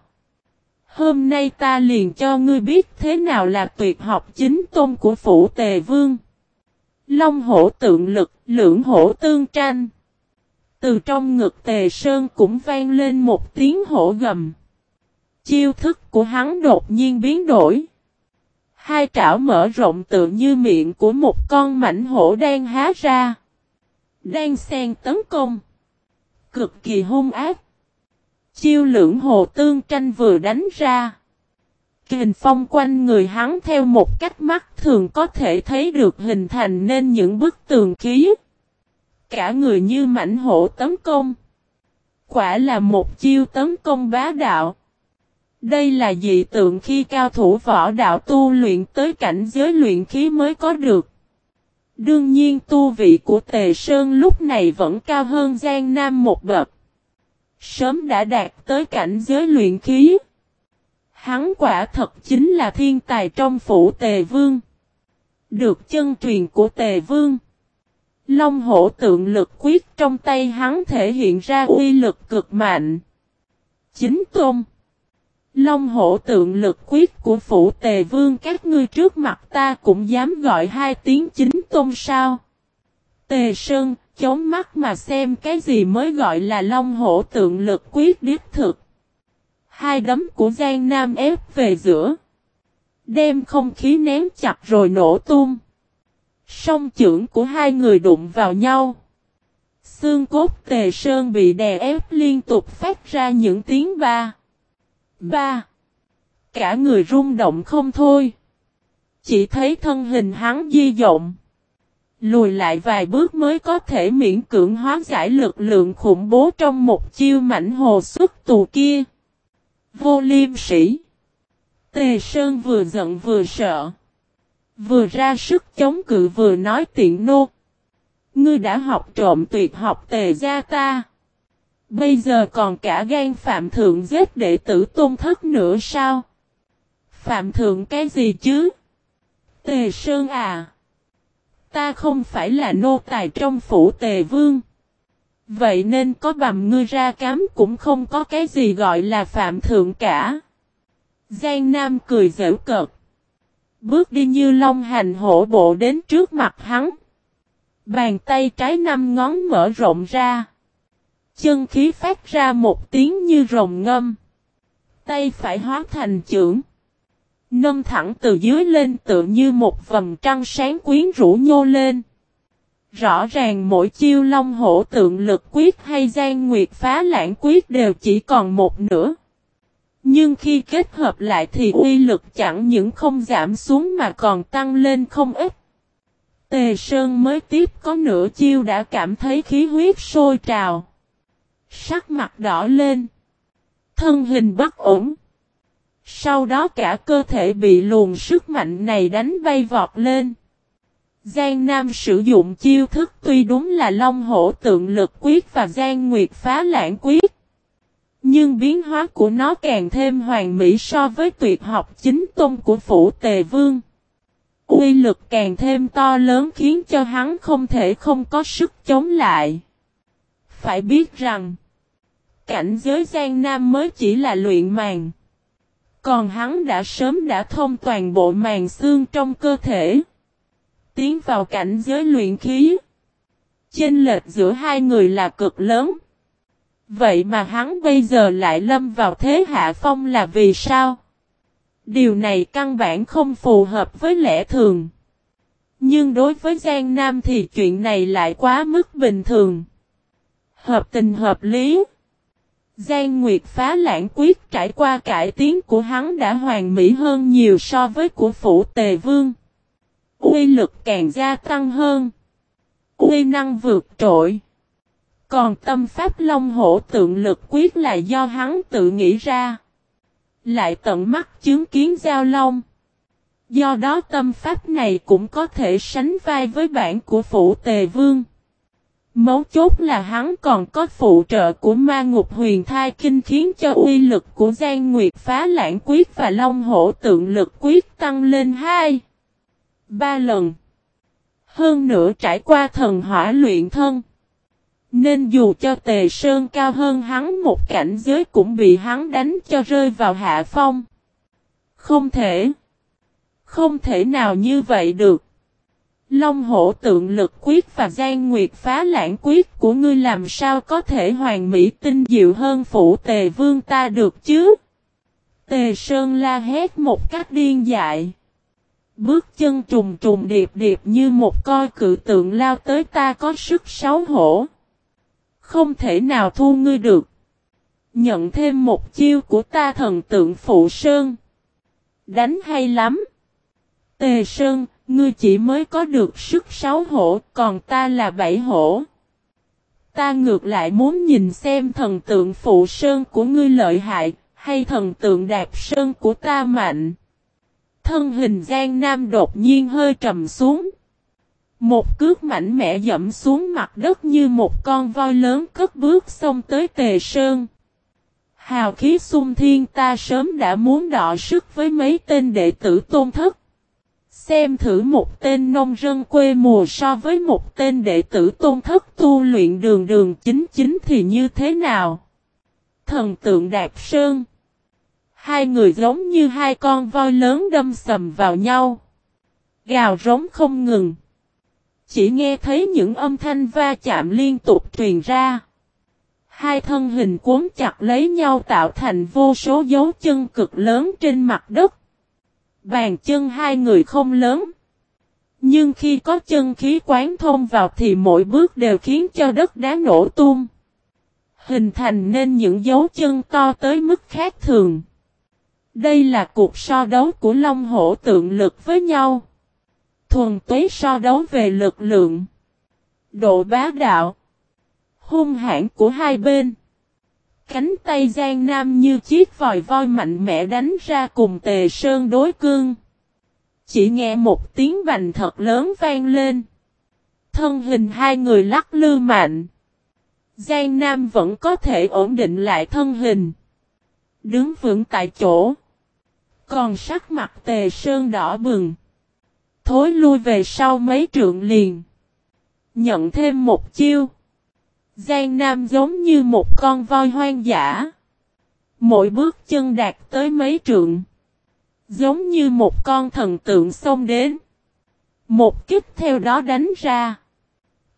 Hôm nay ta liền cho ngươi biết thế nào là tuyệt học chính tôn của phủ tề vương. Long hổ tượng lực, lưỡng hổ tương tranh. Từ trong ngực tề sơn cũng vang lên một tiếng hổ gầm. Chiêu thức của hắn đột nhiên biến đổi. Hai trảo mở rộng tự như miệng của một con mảnh hổ đang há ra. Đang xen tấn công. Cực kỳ hung ác. Chiêu lưỡng hồ tương tranh vừa đánh ra. Kình phong quanh người hắn theo một cách mắt thường có thể thấy được hình thành nên những bức tường khí. Cả người như mảnh hổ tấn công. Quả là một chiêu tấn công bá đạo. Đây là dị tượng khi cao thủ võ đạo tu luyện tới cảnh giới luyện khí mới có được. Đương nhiên tu vị của Tề Sơn lúc này vẫn cao hơn Giang Nam một bậc. Sớm đã đạt tới cảnh giới luyện khí. Hắn quả thật chính là thiên tài trong phủ Tề Vương. Được chân truyền của Tề Vương. Long hổ tượng lực quyết trong tay hắn thể hiện ra uy lực cực mạnh. Chính tôn. Long hổ tượng lực quyết của phủ tề vương các ngươi trước mặt ta cũng dám gọi hai tiếng chính tôn sao. Tề Sơn, chống mắt mà xem cái gì mới gọi là long hổ tượng lực quyết điếp thực. Hai đấm của Giang Nam ép về giữa. Đem không khí nén chặt rồi nổ tung. Song trưởng của hai người đụng vào nhau. Xương cốt tề sơn bị đè ép liên tục phát ra những tiếng ba. Ba. Cả người rung động không thôi. Chỉ thấy thân hình hắn di động. Lùi lại vài bước mới có thể miễn cưỡng hóa giải lực lượng khủng bố trong một chiêu mảnh hồ xuất tù kia. Vô liêm sĩ. Tề Sơn vừa giận vừa sợ. Vừa ra sức chống cự vừa nói tiện nô. Ngươi đã học trộm tuyệt học tề gia ta. Bây giờ còn cả gan phạm thượng giết đệ tử tôn thất nữa sao? Phạm thượng cái gì chứ? Tề Sơn à! Ta không phải là nô tài trong phủ tề vương. Vậy nên có bầm ngươi ra cám cũng không có cái gì gọi là phạm thượng cả. Giang Nam cười dễu cợt. Bước đi như long hành hổ bộ đến trước mặt hắn. Bàn tay trái năm ngón mở rộng ra. Chân khí phát ra một tiếng như rồng ngâm. Tay phải hóa thành trưởng. Nâng thẳng từ dưới lên tự như một vầng trăng sáng quyến rũ nhô lên. Rõ ràng mỗi chiêu long hổ tượng lực quyết hay gian nguyệt phá lãng quyết đều chỉ còn một nửa. Nhưng khi kết hợp lại thì uy lực chẳng những không giảm xuống mà còn tăng lên không ít. Tề Sơn mới tiếp có nửa chiêu đã cảm thấy khí huyết sôi trào. Sắc mặt đỏ lên. Thân hình bất ổn. Sau đó cả cơ thể bị luồng sức mạnh này đánh bay vọt lên. Giang Nam sử dụng chiêu thức tuy đúng là Long Hổ tượng lực quyết và Giang Nguyệt phá lãng quyết. Nhưng biến hóa của nó càng thêm hoàn mỹ so với tuyệt học chính tôn của Phủ Tề Vương. Uy lực càng thêm to lớn khiến cho hắn không thể không có sức chống lại. Phải biết rằng, cảnh giới gian Nam mới chỉ là luyện màng. Còn hắn đã sớm đã thông toàn bộ màng xương trong cơ thể. Tiến vào cảnh giới luyện khí. Chênh lệch giữa hai người là cực lớn. Vậy mà hắn bây giờ lại lâm vào thế hạ phong là vì sao? Điều này căn bản không phù hợp với lẽ thường. Nhưng đối với Giang Nam thì chuyện này lại quá mức bình thường. Hợp tình hợp lý. Giang Nguyệt phá lãng quyết trải qua cải tiến của hắn đã hoàn mỹ hơn nhiều so với của phủ tề vương. Uy lực càng gia tăng hơn. Uy năng vượt trội. Còn tâm pháp long hổ tượng lực quyết là do hắn tự nghĩ ra. Lại tận mắt chứng kiến giao long. Do đó tâm pháp này cũng có thể sánh vai với bản của Phụ tề vương. Mấu chốt là hắn còn có phụ trợ của ma ngục huyền thai kinh khiến cho uy lực của Giang Nguyệt phá lãng quyết và Long hổ tượng lực quyết tăng lên 2, 3 lần. Hơn nữa trải qua thần hỏa luyện thân. Nên dù cho tề sơn cao hơn hắn một cảnh giới cũng bị hắn đánh cho rơi vào hạ phong. Không thể. Không thể nào như vậy được. Long hổ tượng lực quyết và gian nguyệt phá lãng quyết của ngươi làm sao có thể hoàn mỹ tinh diệu hơn phủ tề vương ta được chứ? Tề Sơn la hét một cách điên dại. Bước chân trùng trùng điệp điệp như một coi cự tượng lao tới ta có sức xấu hổ. Không thể nào thu ngươi được. Nhận thêm một chiêu của ta thần tượng phụ Sơn. Đánh hay lắm. Tề Sơn, ngươi chỉ mới có được sức sáu hổ, còn ta là bảy hổ. Ta ngược lại muốn nhìn xem thần tượng phụ Sơn của ngươi lợi hại, hay thần tượng đạp Sơn của ta mạnh. Thân hình Giang Nam đột nhiên hơi trầm xuống. Một cước mạnh mẽ dẫm xuống mặt đất như một con voi lớn cất bước xông tới tề sơn. Hào khí sung thiên ta sớm đã muốn đọ sức với mấy tên đệ tử tôn thất. Xem thử một tên nông dân quê mùa so với một tên đệ tử tôn thất tu luyện đường đường chính chính thì như thế nào? Thần tượng Đạp Sơn Hai người giống như hai con voi lớn đâm sầm vào nhau. Gào rống không ngừng. Chỉ nghe thấy những âm thanh va chạm liên tục truyền ra. Hai thân hình cuốn chặt lấy nhau tạo thành vô số dấu chân cực lớn trên mặt đất. Bàn chân hai người không lớn. Nhưng khi có chân khí quán thông vào thì mỗi bước đều khiến cho đất đá nổ tung. Hình thành nên những dấu chân to tới mức khác thường. Đây là cuộc so đấu của Long Hổ tượng lực với nhau. Thuần túy so đấu về lực lượng. Độ bá đạo. Hung hãn của hai bên. Cánh tay Giang Nam như chiếc vòi voi mạnh mẽ đánh ra cùng tề sơn đối cương. Chỉ nghe một tiếng bành thật lớn vang lên. Thân hình hai người lắc lư mạnh. Giang Nam vẫn có thể ổn định lại thân hình. Đứng vững tại chỗ. Còn sắc mặt tề sơn đỏ bừng. Thối lui về sau mấy trượng liền. Nhận thêm một chiêu. Giang Nam giống như một con voi hoang dã. Mỗi bước chân đạt tới mấy trượng. Giống như một con thần tượng xông đến. Một kích theo đó đánh ra.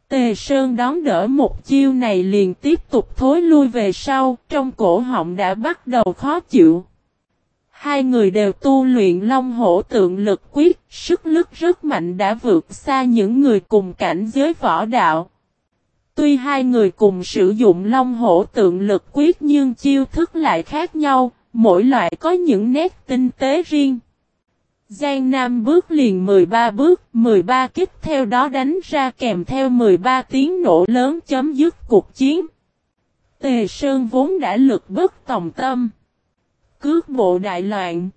Tề Sơn đón đỡ một chiêu này liền tiếp tục thối lui về sau, trong cổ họng đã bắt đầu khó chịu. Hai người đều tu luyện long hổ tượng lực quyết, sức lực rất mạnh đã vượt xa những người cùng cảnh giới võ đạo. Tuy hai người cùng sử dụng long hổ tượng lực quyết nhưng chiêu thức lại khác nhau, mỗi loại có những nét tinh tế riêng. Giang Nam bước liền 13 bước, 13 kích theo đó đánh ra kèm theo 13 tiếng nổ lớn chấm dứt cuộc chiến. Tề Sơn vốn đã lực bất tòng tâm. Cước bộ đại loạn.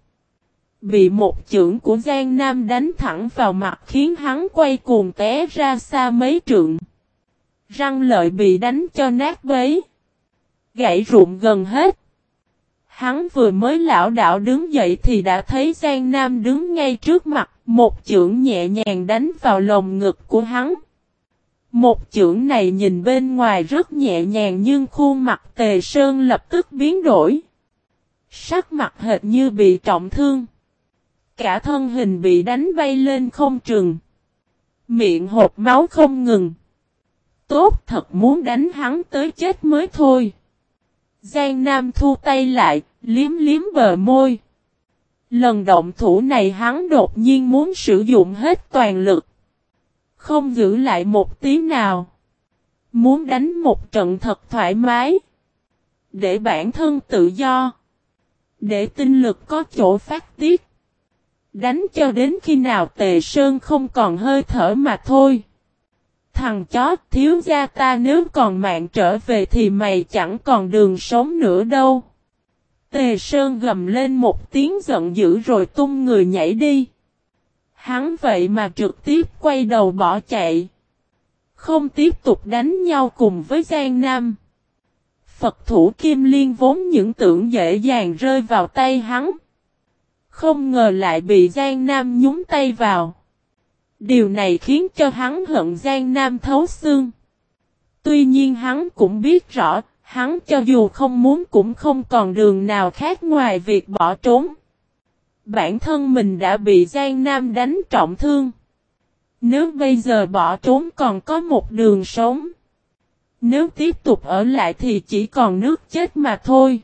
Bị một chưởng của Giang Nam đánh thẳng vào mặt khiến hắn quay cuồng té ra xa mấy trượng. Răng lợi bị đánh cho nát bấy. Gãy rụng gần hết. Hắn vừa mới lão đảo đứng dậy thì đã thấy Giang Nam đứng ngay trước mặt, một chưởng nhẹ nhàng đánh vào lồng ngực của hắn. Một chưởng này nhìn bên ngoài rất nhẹ nhàng nhưng khuôn mặt tề sơn lập tức biến đổi. Sắc mặt hệt như bị trọng thương. Cả thân hình bị đánh bay lên không trừng. Miệng hột máu không ngừng. Tốt thật muốn đánh hắn tới chết mới thôi. Giang Nam thu tay lại, liếm liếm bờ môi. Lần động thủ này hắn đột nhiên muốn sử dụng hết toàn lực. Không giữ lại một tí nào. Muốn đánh một trận thật thoải mái. Để bản thân tự do. Để tinh lực có chỗ phát tiết. Đánh cho đến khi nào tề sơn không còn hơi thở mà thôi. Thằng chó thiếu gia ta nếu còn mạng trở về thì mày chẳng còn đường sống nữa đâu. Tề Sơn gầm lên một tiếng giận dữ rồi tung người nhảy đi. Hắn vậy mà trực tiếp quay đầu bỏ chạy. Không tiếp tục đánh nhau cùng với Giang Nam. Phật thủ Kim Liên vốn những tưởng dễ dàng rơi vào tay hắn. Không ngờ lại bị Giang Nam nhúng tay vào. Điều này khiến cho hắn hận Giang Nam thấu xương. Tuy nhiên hắn cũng biết rõ, hắn cho dù không muốn cũng không còn đường nào khác ngoài việc bỏ trốn. Bản thân mình đã bị Giang Nam đánh trọng thương. Nếu bây giờ bỏ trốn còn có một đường sống. Nếu tiếp tục ở lại thì chỉ còn nước chết mà thôi.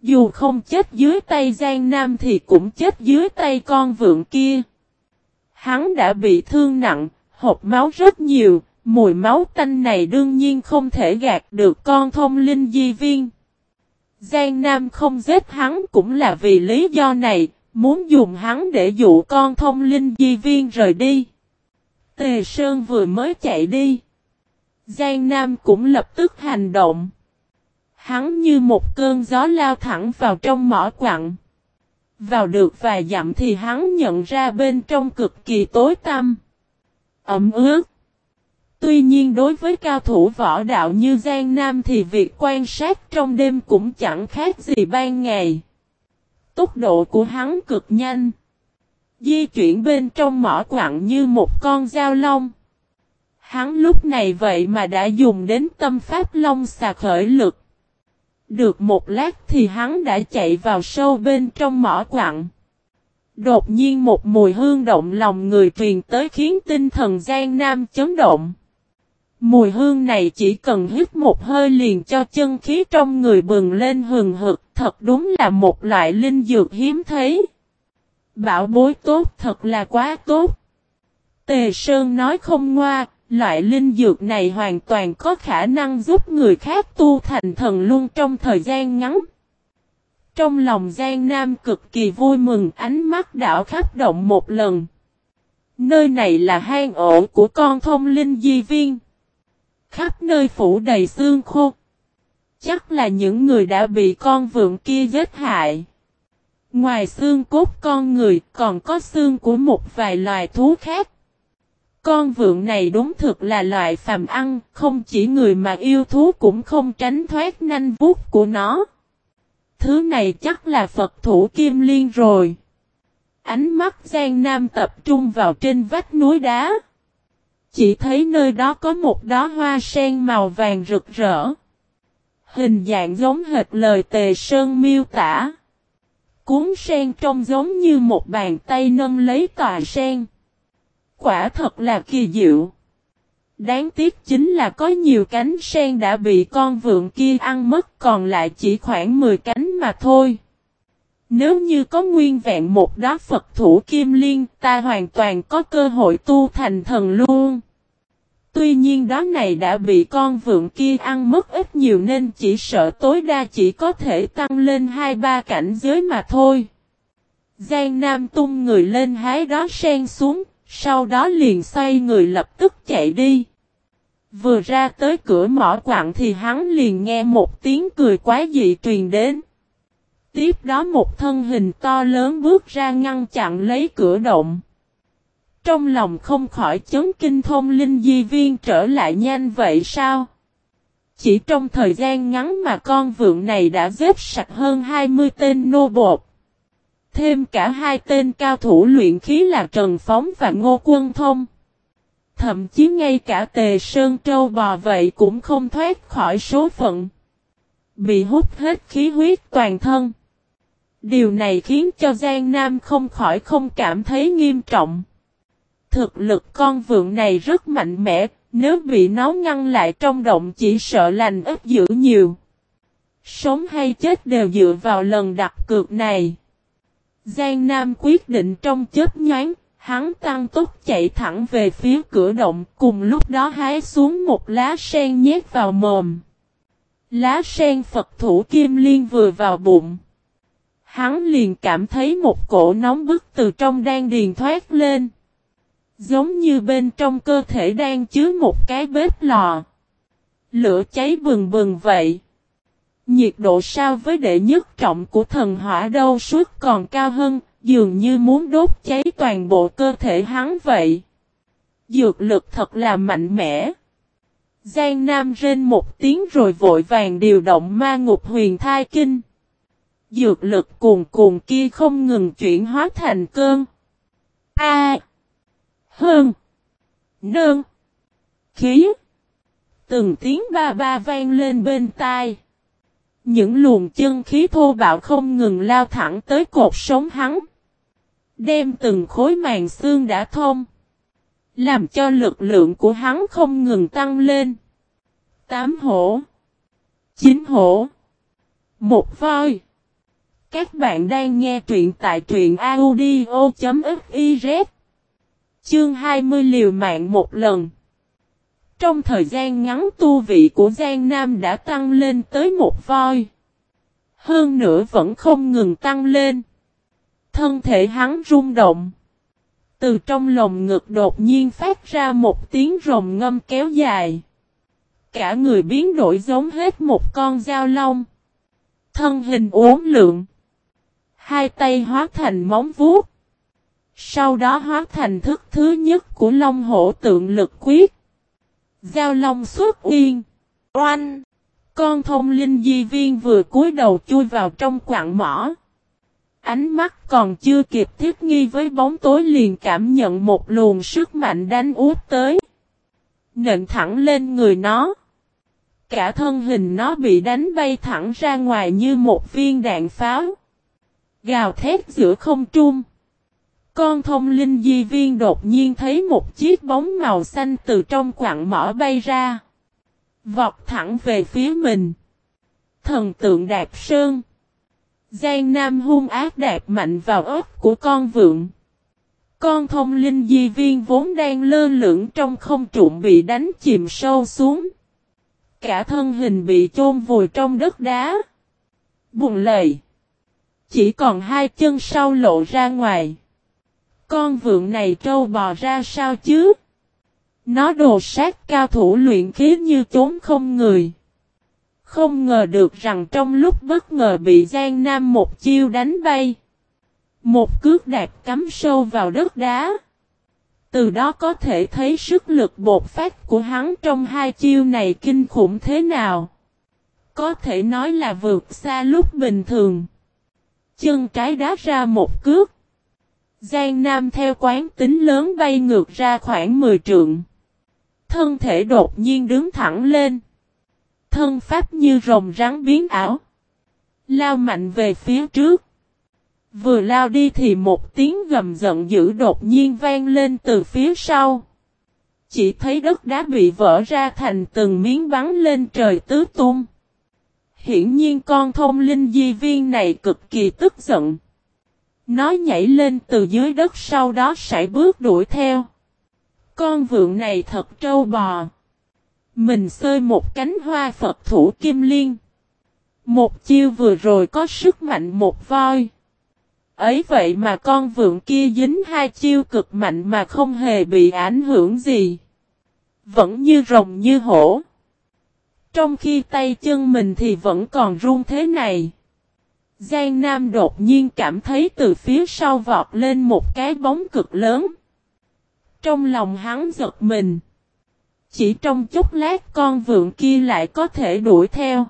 Dù không chết dưới tay Giang Nam thì cũng chết dưới tay con vượng kia. Hắn đã bị thương nặng, hộp máu rất nhiều, mùi máu tanh này đương nhiên không thể gạt được con thông linh di viên. Giang Nam không giết hắn cũng là vì lý do này, muốn dùng hắn để dụ con thông linh di viên rời đi. Tề Sơn vừa mới chạy đi. Giang Nam cũng lập tức hành động. Hắn như một cơn gió lao thẳng vào trong mỏ quặng. Vào được vài dặm thì hắn nhận ra bên trong cực kỳ tối tăm. ẩm ướt. Tuy nhiên đối với cao thủ võ đạo như Giang Nam thì việc quan sát trong đêm cũng chẳng khác gì ban ngày. Tốc độ của hắn cực nhanh. Di chuyển bên trong mỏ quặng như một con dao long. Hắn lúc này vậy mà đã dùng đến tâm pháp long xà khởi lực. Được một lát thì hắn đã chạy vào sâu bên trong mỏ quặng. Đột nhiên một mùi hương động lòng người truyền tới khiến tinh thần Giang Nam chấn động. Mùi hương này chỉ cần hít một hơi liền cho chân khí trong người bừng lên hừng hực, thật đúng là một loại linh dược hiếm thấy. Bảo bối tốt thật là quá tốt. Tề Sơn nói không ngoa, loại linh dược này hoàn toàn có khả năng giúp người khác tu thành thần luôn trong thời gian ngắn. Trong lòng Giang Nam cực kỳ vui mừng, ánh mắt đảo khắp động một lần. Nơi này là hang ổ của con thông linh di viên. Khắp nơi phủ đầy xương khô. Chắc là những người đã bị con vượn kia giết hại. Ngoài xương cốt con người, còn có xương của một vài loài thú khác. Con vượn này đúng thực là loại phàm ăn, không chỉ người mà yêu thú cũng không tránh thoát nanh vuốt của nó. Thứ này chắc là Phật thủ Kim Liên rồi. Ánh mắt Giang Nam tập trung vào trên vách núi đá. Chỉ thấy nơi đó có một đóa hoa sen màu vàng rực rỡ. Hình dạng giống hệt lời tề sơn miêu tả. Cuốn sen trông giống như một bàn tay nâng lấy tòa sen. Quả thật là kỳ diệu. Đáng tiếc chính là có nhiều cánh sen đã bị con vượn kia ăn mất còn lại chỉ khoảng 10 cánh mà thôi. Nếu như có nguyên vẹn một đó Phật thủ kim liên ta hoàn toàn có cơ hội tu thành thần luôn. Tuy nhiên đó này đã bị con vượn kia ăn mất ít nhiều nên chỉ sợ tối đa chỉ có thể tăng lên 2-3 cảnh giới mà thôi. Giang Nam tung người lên hái đó sen xuống, sau đó liền xoay người lập tức chạy đi. Vừa ra tới cửa mỏ quặng thì hắn liền nghe một tiếng cười quá dị truyền đến. Tiếp đó một thân hình to lớn bước ra ngăn chặn lấy cửa động. Trong lòng không khỏi chấn kinh thông linh di viên trở lại nhanh vậy sao? Chỉ trong thời gian ngắn mà con vượng này đã giết sạch hơn 20 tên nô bột. Thêm cả hai tên cao thủ luyện khí là Trần Phóng và Ngô Quân Thông. Thậm chí ngay cả tề sơn trâu bò vậy cũng không thoát khỏi số phận. Bị hút hết khí huyết toàn thân. Điều này khiến cho Giang Nam không khỏi không cảm thấy nghiêm trọng. Thực lực con vượng này rất mạnh mẽ, nếu bị nó ngăn lại trong động chỉ sợ lành ít dữ nhiều. Sống hay chết đều dựa vào lần đặt cược này. Giang Nam quyết định trong chết nhoáng, hắn tăng tốc chạy thẳng về phía cửa động, cùng lúc đó hái xuống một lá sen nhét vào mồm. Lá sen Phật thủ Kim Liên vừa vào bụng. Hắn liền cảm thấy một cổ nóng bức từ trong đan điền thoát lên. Giống như bên trong cơ thể đang chứa một cái bếp lò. Lửa cháy bừng bừng vậy. Nhiệt độ sao với đệ nhất trọng của thần hỏa đâu suốt còn cao hơn, dường như muốn đốt cháy toàn bộ cơ thể hắn vậy. Dược lực thật là mạnh mẽ. Giang Nam rên một tiếng rồi vội vàng điều động ma ngục huyền thai kinh. Dược lực cuồn cuồn kia không ngừng chuyển hóa thành cơn. A. Hơn. Nơn. Khí. Từng tiếng ba ba vang lên bên tai. Những luồng chân khí thô bạo không ngừng lao thẳng tới cột sống hắn. Đem từng khối màng xương đã thông. Làm cho lực lượng của hắn không ngừng tăng lên. Tám hổ. Chín hổ. Một voi. Các bạn đang nghe truyện tại truyện audio.fif Chương 20 liều mạng một lần. Trong thời gian ngắn tu vị của Giang Nam đã tăng lên tới một voi. Hơn nữa vẫn không ngừng tăng lên. Thân thể hắn rung động. Từ trong lồng ngực đột nhiên phát ra một tiếng rồng ngâm kéo dài. Cả người biến đổi giống hết một con dao long. Thân hình uốn lượng. Hai tay hóa thành móng vuốt. Sau đó hóa thành thức thứ nhất của Long Hổ tượng lực quyết. Giao Long xuất uyên. Oanh! Con thông linh di viên vừa cúi đầu chui vào trong quạng mỏ. Ánh mắt còn chưa kịp thiết nghi với bóng tối liền cảm nhận một luồng sức mạnh đánh út tới. Nện thẳng lên người nó. Cả thân hình nó bị đánh bay thẳng ra ngoài như một viên đạn pháo. Gào thét giữa không trung. Con thông linh di viên đột nhiên thấy một chiếc bóng màu xanh từ trong quặng mỏ bay ra. Vọt thẳng về phía mình. Thần tượng đạp sơn. Giang Nam hung ác đạp mạnh vào ớt của con vượng. Con thông linh di viên vốn đang lơ lửng trong không trụng bị đánh chìm sâu xuống. Cả thân hình bị chôn vùi trong đất đá. Buồn lầy. Chỉ còn hai chân sau lộ ra ngoài. Con vượng này trâu bò ra sao chứ? Nó đồ sát cao thủ luyện khí như trốn không người. Không ngờ được rằng trong lúc bất ngờ bị Giang Nam một chiêu đánh bay. Một cước đạp cắm sâu vào đất đá. Từ đó có thể thấy sức lực bột phát của hắn trong hai chiêu này kinh khủng thế nào. Có thể nói là vượt xa lúc bình thường. Chân trái đá ra một cước. Giang Nam theo quán tính lớn bay ngược ra khoảng 10 trượng. Thân thể đột nhiên đứng thẳng lên. Thân pháp như rồng rắn biến ảo. Lao mạnh về phía trước. Vừa lao đi thì một tiếng gầm giận dữ đột nhiên vang lên từ phía sau. Chỉ thấy đất đá bị vỡ ra thành từng miếng bắn lên trời tứ tung. Hiển nhiên con thông linh di viên này cực kỳ tức giận. Nó nhảy lên từ dưới đất sau đó sải bước đuổi theo. Con vượng này thật trâu bò. Mình xơi một cánh hoa Phật thủ kim liên. Một chiêu vừa rồi có sức mạnh một voi. Ấy vậy mà con vượng kia dính hai chiêu cực mạnh mà không hề bị ảnh hưởng gì. Vẫn như rồng như hổ. Trong khi tay chân mình thì vẫn còn run thế này. Giang Nam đột nhiên cảm thấy từ phía sau vọt lên một cái bóng cực lớn. Trong lòng hắn giật mình. Chỉ trong chốc lát con vượng kia lại có thể đuổi theo.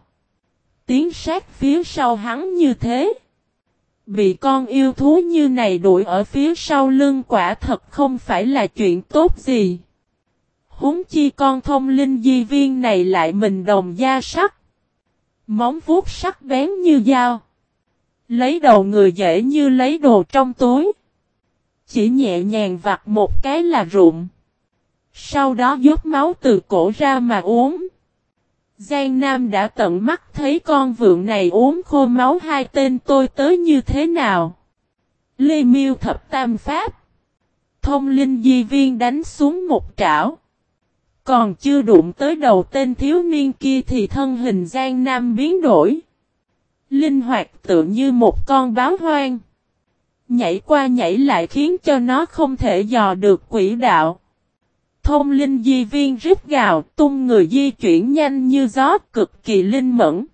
Tiến sát phía sau hắn như thế. Bị con yêu thú như này đuổi ở phía sau lưng quả thật không phải là chuyện tốt gì. Húng chi con thông linh di viên này lại mình đồng da sắc. Móng vuốt sắc bén như dao. Lấy đầu người dễ như lấy đồ trong túi. Chỉ nhẹ nhàng vặt một cái là rụng. Sau đó dốt máu từ cổ ra mà uống. Giang Nam đã tận mắt thấy con vượng này uống khô máu hai tên tôi tới như thế nào. Lê Miêu thập tam pháp. Thông linh di viên đánh xuống một trảo. Còn chưa đụng tới đầu tên thiếu niên kia thì thân hình Giang Nam biến đổi. Linh hoạt tự như một con báo hoang. Nhảy qua nhảy lại khiến cho nó không thể dò được quỹ đạo. Thông linh di viên rít gào tung người di chuyển nhanh như gió cực kỳ linh mẫn.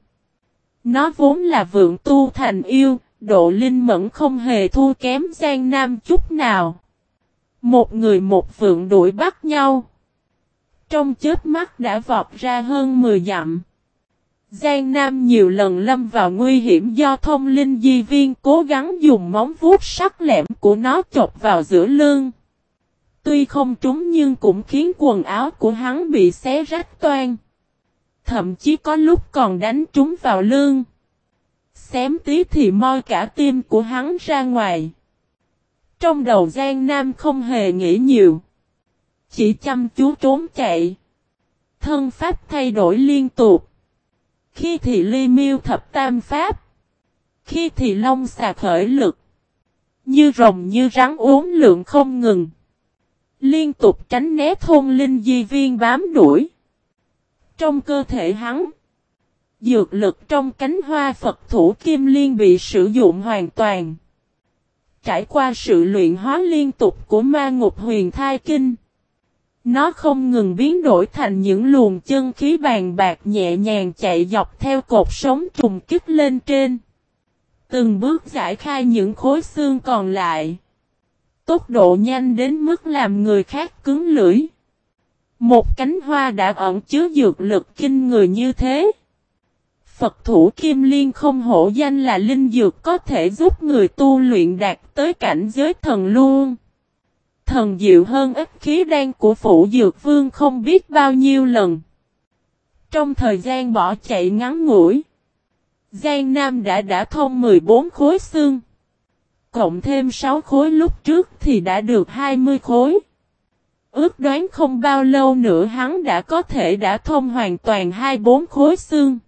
Nó vốn là vượng tu thành yêu, độ linh mẫn không hề thua kém Giang Nam chút nào. Một người một vượng đuổi bắt nhau. Trong chết mắt đã vọt ra hơn 10 dặm. Giang Nam nhiều lần lâm vào nguy hiểm do thông linh di viên cố gắng dùng móng vuốt sắc lẹm của nó chọc vào giữa lưng. Tuy không trúng nhưng cũng khiến quần áo của hắn bị xé rách toan. Thậm chí có lúc còn đánh trúng vào lưng. Xém tí thì moi cả tim của hắn ra ngoài. Trong đầu Giang Nam không hề nghĩ nhiều. Chỉ chăm chú trốn chạy. Thân pháp thay đổi liên tục. Khi thì ly miêu thập tam pháp. Khi thì long xà khởi lực. Như rồng như rắn uống lượng không ngừng. Liên tục tránh né thôn linh di viên bám đuổi. Trong cơ thể hắn. Dược lực trong cánh hoa Phật thủ kim liên bị sử dụng hoàn toàn. Trải qua sự luyện hóa liên tục của ma ngục huyền thai kinh. Nó không ngừng biến đổi thành những luồng chân khí bàn bạc nhẹ nhàng chạy dọc theo cột sống trùng kích lên trên. Từng bước giải khai những khối xương còn lại. Tốc độ nhanh đến mức làm người khác cứng lưỡi. Một cánh hoa đã ẩn chứa dược lực kinh người như thế. Phật thủ Kim Liên không hổ danh là linh dược có thể giúp người tu luyện đạt tới cảnh giới thần luôn. Thần diệu hơn ít khí đan của phủ dược vương không biết bao nhiêu lần. Trong thời gian bỏ chạy ngắn ngủi, Giang Nam đã đã thông 14 khối xương. Cộng thêm 6 khối lúc trước thì đã được 20 khối. Ước đoán không bao lâu nữa hắn đã có thể đã thông hoàn toàn 24 khối xương.